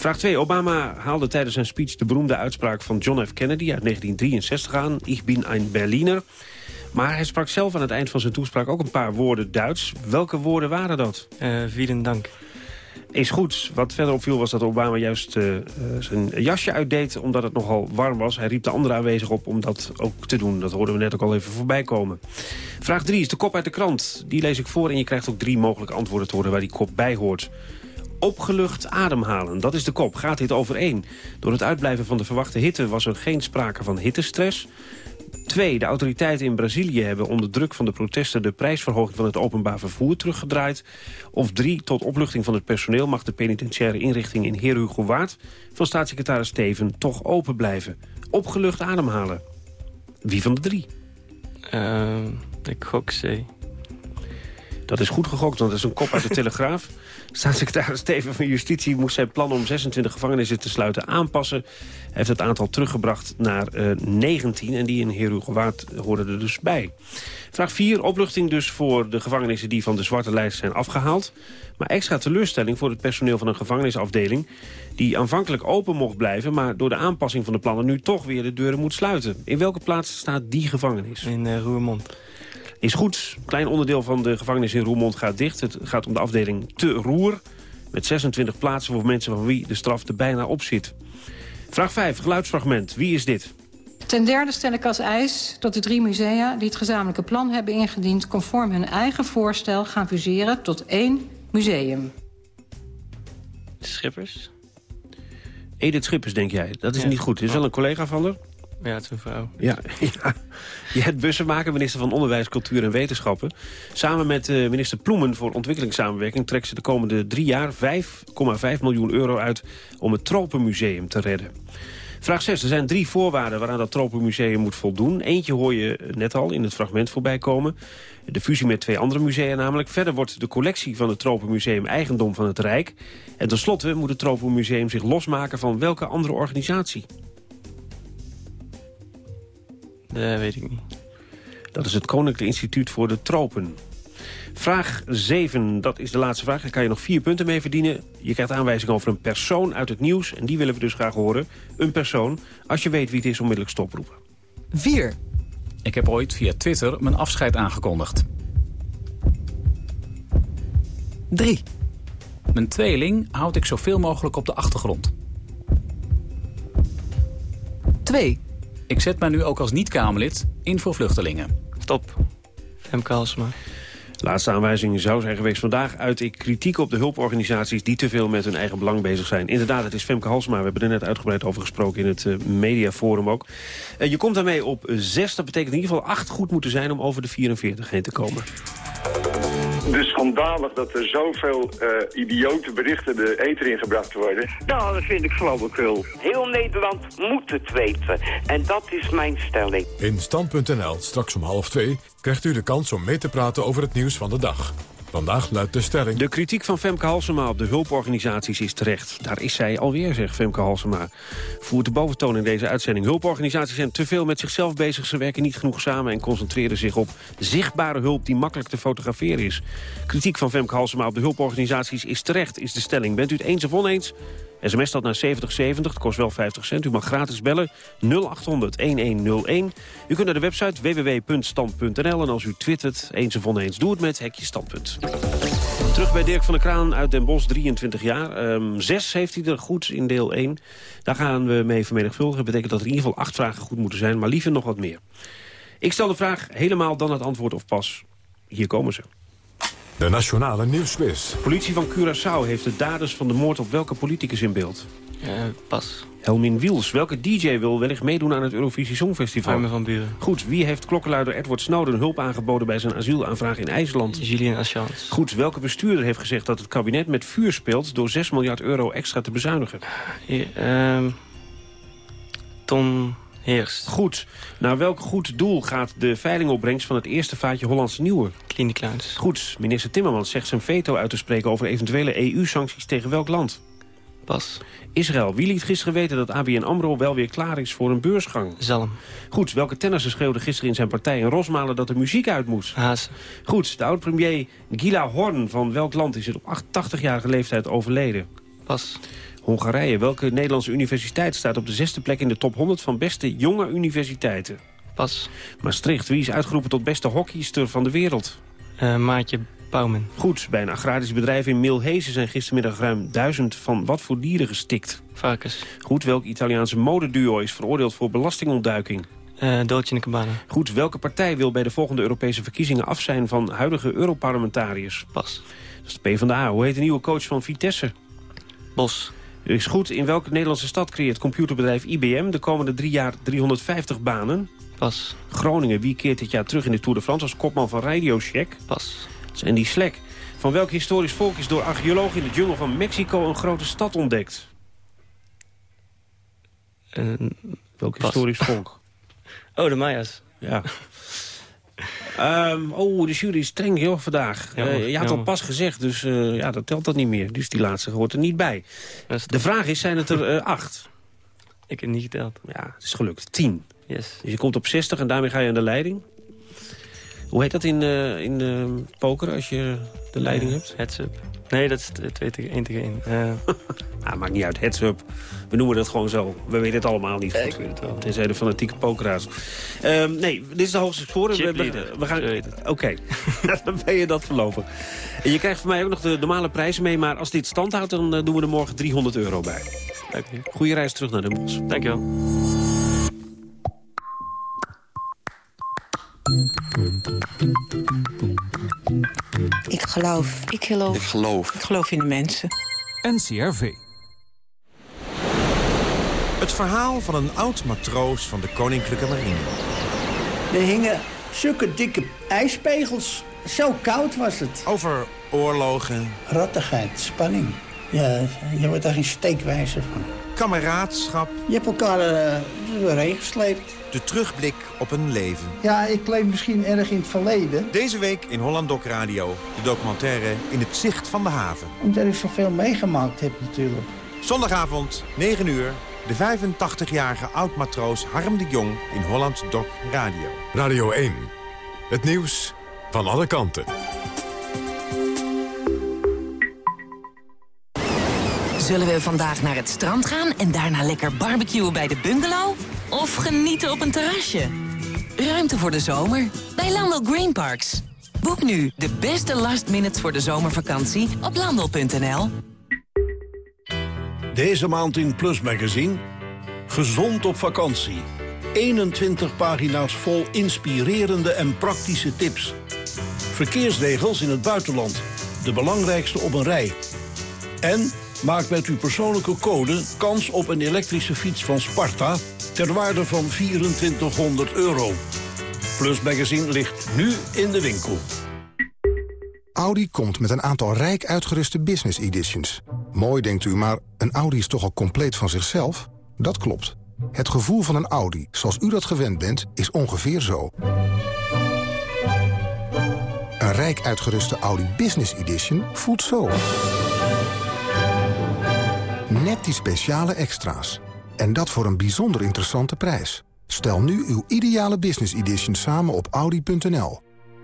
[SPEAKER 2] Vraag 2. Obama haalde tijdens zijn speech de beroemde uitspraak van John F. Kennedy uit 1963 aan. Ich bin ein Berliner. Maar hij sprak zelf aan het eind van zijn toespraak ook een paar woorden Duits. Welke woorden waren dat?
[SPEAKER 27] Eh vielen dank.
[SPEAKER 2] Is goed. Wat verder opviel was dat Obama juist eh, eh, zijn jasje uitdeed... omdat het nogal warm was. Hij riep de anderen aanwezig op om dat ook te doen. Dat hoorden we net ook al even voorbij komen. Vraag 3 is de kop uit de krant. Die lees ik voor en je krijgt ook drie mogelijke antwoorden te horen... waar die kop bij hoort. Opgelucht ademhalen, dat is de kop. Gaat dit overeen? Door het uitblijven van de verwachte hitte was er geen sprake van hittestress... Twee, de autoriteiten in Brazilië hebben onder druk van de protesten... de prijsverhoging van het openbaar vervoer teruggedraaid. Of drie, tot opluchting van het personeel... mag de penitentiaire inrichting in Heer Hugo Waard... van staatssecretaris Steven toch open blijven. Opgelucht ademhalen. Wie van de drie?
[SPEAKER 27] Eh, ik gok C.
[SPEAKER 2] Dat is goed gegokt, want dat is een kop uit de <laughs> Telegraaf. Staatssecretaris Steven van Justitie moest zijn plan om 26 gevangenissen te sluiten aanpassen. Hij heeft het aantal teruggebracht naar eh 19 en die in Herugewaard hoorden er dus bij. Vraag 4, opluchting dus voor de gevangenissen die van de zwarte lijst zijn afgehaald. Maar extra teleurstelling voor het personeel van een gevangenisafdeling... die aanvankelijk open mocht blijven, maar door de aanpassing van de plannen... nu toch weer de deuren moet sluiten. In welke plaats staat die gevangenis?
[SPEAKER 27] In uh, Roermond.
[SPEAKER 2] Is goed. Een klein onderdeel van de gevangenis in Roermond gaat dicht. Het gaat om de afdeling Te Roer. Met 26 plaatsen voor mensen van wie de straf er bijna op zit. Vraag 5, geluidsfragment. Wie is dit?
[SPEAKER 29] Ten derde stel ik als eis dat de drie musea die het gezamenlijke plan hebben ingediend... conform hun eigen voorstel gaan fuseren tot één museum.
[SPEAKER 27] Schippers?
[SPEAKER 2] Edith Schippers, denk jij. Dat is
[SPEAKER 27] Ja.
[SPEAKER 2] niet goed. Het is wel een collega van haar.
[SPEAKER 27] Ja, het is een vrouw.
[SPEAKER 2] Ja, <laughs> ja. Jet Bussemaker, minister van Onderwijs, Cultuur en Wetenschappen. Samen met eh, minister Ploemen voor ontwikkelingssamenwerking... trekt ze de komende drie jaar 5,5 miljoen euro uit... om het Tropenmuseum te redden. Vraag 6. Er zijn drie voorwaarden waaraan dat Tropenmuseum moet voldoen. Eentje hoor je net al in het fragment voorbij komen. De fusie met twee andere musea namelijk. Verder wordt de collectie van het Tropenmuseum eigendom van het Rijk. En tenslotte moet het Tropenmuseum zich losmaken van welke andere organisatie?
[SPEAKER 27] Dat weet ik niet.
[SPEAKER 2] Dat is het Koninklijk Instituut voor de Tropen. Vraag 7, dat is de laatste vraag. Daar kan je nog vier punten mee verdienen. Je krijgt aanwijzingen over een persoon uit het nieuws. En die willen we dus graag horen. Een persoon. Als je weet wie het is, onmiddellijk stoproepen.
[SPEAKER 31] 4. Ik heb ooit via Twitter mijn afscheid aangekondigd. 3. Mijn tweeling houd ik zoveel mogelijk op de achtergrond. 2. Ik zet mij nu ook als niet-Kamerlid in voor vluchtelingen.
[SPEAKER 27] Stop. Femke Halsema.
[SPEAKER 2] Laatste aanwijzing zou zijn geweest. Vandaag uit ik kritiek op de hulporganisaties... die te veel met hun eigen belang bezig zijn. Inderdaad, het is Femke Halsema. We hebben er net uitgebreid over gesproken in het eh, mediaforum ook. Eh, je komt daarmee op 6. Dat betekent in ieder geval 8 goed moeten zijn... om over de 44 heen te komen.
[SPEAKER 32] Dus schandalig dat er zoveel eh, idiote berichten de eter ingebracht worden.
[SPEAKER 33] Nou, dat vind ik flauwekul. Heel Nederland moet het weten. En dat is mijn stelling.
[SPEAKER 1] In Stand.nl, straks om half twee, krijgt u de kans om mee te praten over het nieuws van de dag. Vandaag luidt de stelling...
[SPEAKER 2] De kritiek van Femke Halsema op de hulporganisaties is terecht. Daar is zij alweer, zegt Femke Halsema. Voert de boventoon in deze uitzending. Hulporganisaties zijn te veel met zichzelf bezig. Ze werken niet genoeg samen en concentreren zich op zichtbare hulp... die makkelijk te fotograferen is. Kritiek van Femke Halsema op de hulporganisaties is terecht, is de stelling. Bent u het eens of oneens? SMS dat naar 7070, het kost wel 50 cent. U mag gratis bellen 0800-1101. U kunt naar de website www.stand.nl. En als u twittert, eens of oneens, doe het met hekje standpunt. Terug bij Dirk van der Kraan uit Den Bosch, 23 jaar. Ehm, zes heeft hij er goed in deel 1. Daar gaan we mee vermenigvuldigen. Dat betekent dat er in ieder geval acht vragen goed moeten zijn, maar liever nog wat meer. Ik stel de vraag helemaal dan het antwoord of pas. Hier komen ze.
[SPEAKER 1] De Nationale Nieuwsquiz.
[SPEAKER 2] Politie van Curaçao heeft de daders van de moord op welke politicus in beeld?
[SPEAKER 27] pas.
[SPEAKER 2] Helmin Wiels. Welke DJ wil wellicht meedoen aan het Eurovisie Songfestival?
[SPEAKER 27] Armin van Buren.
[SPEAKER 2] Goed. Wie heeft klokkenluider Edward Snowden hulp aangeboden bij zijn asielaanvraag in IJsland?
[SPEAKER 27] Julian Assange.
[SPEAKER 2] Goed. Welke bestuurder heeft gezegd dat het kabinet met vuur speelt door 6 miljard euro extra te bezuinigen?
[SPEAKER 27] Ehm, Tom Heerst.
[SPEAKER 2] Goed. Naar welk goed doel gaat de veilingopbrengst van het eerste vaatje Hollandse Nieuwe?
[SPEAKER 27] Clinic Clowns.
[SPEAKER 2] Goed. Minister Timmermans zegt zijn veto uit te spreken over eventuele EU-sancties tegen welk land?
[SPEAKER 27] Pas.
[SPEAKER 2] Israël. Wie liet gisteren weten dat ABN AMRO wel weer klaar is voor een beursgang?
[SPEAKER 27] Zalm.
[SPEAKER 2] Goed. Welke tennisser schreeuwde gisteren in zijn partij in Rosmalen dat de muziek uit moest?
[SPEAKER 27] Haas.
[SPEAKER 2] Goed. De oud-premier Gila Horn van welk land is het op 80-jarige leeftijd overleden?
[SPEAKER 27] Pas.
[SPEAKER 2] Hongarije. Welke Nederlandse universiteit staat op de zesde plek in de top 100 van beste jonge universiteiten?
[SPEAKER 27] Pas.
[SPEAKER 2] Maastricht. Wie is uitgeroepen tot beste hockeyster van de wereld?
[SPEAKER 27] Eh, Maatje Bouwman.
[SPEAKER 2] Goed. Bij een agrarisch bedrijf in Milhezen zijn gistermiddag ruim duizend van wat voor dieren gestikt?
[SPEAKER 27] Varkens.
[SPEAKER 2] Goed. Welk Italiaanse modeduo is veroordeeld voor belastingontduiking?
[SPEAKER 27] Uh, Dolce in Cabana.
[SPEAKER 2] Goed. Welke partij wil bij de volgende Europese verkiezingen af zijn van huidige Europarlementariërs?
[SPEAKER 27] Pas.
[SPEAKER 2] Dat is de PvdA. Hoe heet de nieuwe coach van Vitesse?
[SPEAKER 27] Bos.
[SPEAKER 2] Is goed. In welke Nederlandse stad creëert computerbedrijf IBM de komende drie jaar 350 banen?
[SPEAKER 27] Pas.
[SPEAKER 2] Groningen. Wie keert dit jaar terug in de Tour de France als kopman van Radio Shack?
[SPEAKER 27] Pas.
[SPEAKER 2] Is Andy Slek. Van welk historisch volk is door archeologen in de jungle van Mexico een grote stad ontdekt?
[SPEAKER 27] Uh,
[SPEAKER 2] welk historisch volk? <laughs>
[SPEAKER 27] Oh, de Maya's.
[SPEAKER 2] Ja. <laughs> Um, oh, de jury is streng joh, vandaag.
[SPEAKER 27] Jammer,
[SPEAKER 2] uh, je had al pas gezegd, dus uh, ja, dat telt dat niet meer. Dus die laatste hoort er niet bij. De vraag is, zijn het er uh, acht?
[SPEAKER 27] Ik heb niet geteld.
[SPEAKER 2] Ja, het is gelukt. Tien.
[SPEAKER 27] Yes.
[SPEAKER 2] Dus je komt op 60 en daarmee ga je aan de leiding. Hoe heet dat in, in poker als je de leiding hebt?
[SPEAKER 27] Heads up. Nee, dat is 2 tegen 1 tegen 1. <laughs>
[SPEAKER 2] ah, maakt niet uit, heads up. We noemen dat gewoon zo. We weten het allemaal niet goed.
[SPEAKER 27] ik weet het wel.
[SPEAKER 2] Tenzij de fanatieke pokeraars. Um, nee, dit is de hoogste score.
[SPEAKER 27] We,
[SPEAKER 2] we, we gaan. Oké, <laughs> okay. dan ben je dat verlopen. En je krijgt van mij ook nog de normale prijzen mee. Maar als dit stand houdt, dan uh, doen we er morgen 300 euro bij.
[SPEAKER 27] Dank je.
[SPEAKER 2] Goeie reis terug naar Den Bosch.
[SPEAKER 27] Dank je wel.
[SPEAKER 34] Ik geloof. Ik geloof.
[SPEAKER 30] Ik geloof.
[SPEAKER 34] Ik geloof in de mensen.
[SPEAKER 19] NCRV.
[SPEAKER 35] Het verhaal van een oud-matroos van de Koninklijke Marine.
[SPEAKER 36] Er hingen zulke dikke ijspegels. Zo koud was het.
[SPEAKER 35] Over oorlogen.
[SPEAKER 36] Rattigheid, spanning. Ja, je wordt daar geen steekwijzer van.
[SPEAKER 35] Kameraadschap.
[SPEAKER 36] Je hebt elkaar uh, doorheen gesleept.
[SPEAKER 35] De terugblik op een leven.
[SPEAKER 36] Ja, ik leef misschien erg in het verleden.
[SPEAKER 35] Deze week in Holland Doc Radio. De documentaire In het zicht van de haven.
[SPEAKER 36] Omdat ik zoveel meegemaakt heb natuurlijk.
[SPEAKER 35] Zondagavond, 9 uur. De 85-jarige oud-matroos Harm de Jong in Holland Doc Radio.
[SPEAKER 1] Radio 1. Het nieuws van alle kanten.
[SPEAKER 37] Zullen we vandaag naar het strand gaan en daarna lekker barbecuen bij de bungalow? Of genieten op een terrasje? Ruimte voor de zomer bij Landel Green Parks. Boek nu de beste last minutes voor de zomervakantie op landel.nl.
[SPEAKER 38] Deze maand in Plus Magazine. Gezond op vakantie. 21 pagina's vol inspirerende en praktische tips. Verkeersregels in het buitenland. De belangrijkste op een rij. En maak met uw persoonlijke code kans op een elektrische fiets van Sparta... ter waarde van 2400 euro. Plus Magazine ligt nu in de winkel.
[SPEAKER 39] Audi komt met een aantal rijk uitgeruste business editions. Mooi denkt u, maar een Audi is toch al compleet van zichzelf? Dat klopt. Het gevoel van een Audi, zoals u dat gewend bent, is ongeveer zo. Een rijk uitgeruste Audi Business Edition voelt zo. Net die speciale extra's. En dat voor een bijzonder interessante prijs. Stel nu uw ideale Business Edition samen op Audi.nl.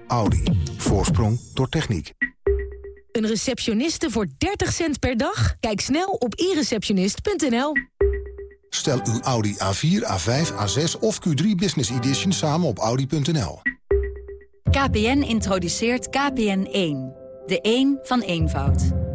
[SPEAKER 39] Audi. Voorsprong door techniek.
[SPEAKER 13] Een receptioniste voor 30 cent per dag? Kijk snel op ireceptionist.nl.
[SPEAKER 39] Stel uw Audi A4, A5, A6 of Q3 Business Edition samen op Audi.nl.
[SPEAKER 15] KPN introduceert KPN1. De 1 van eenvoud.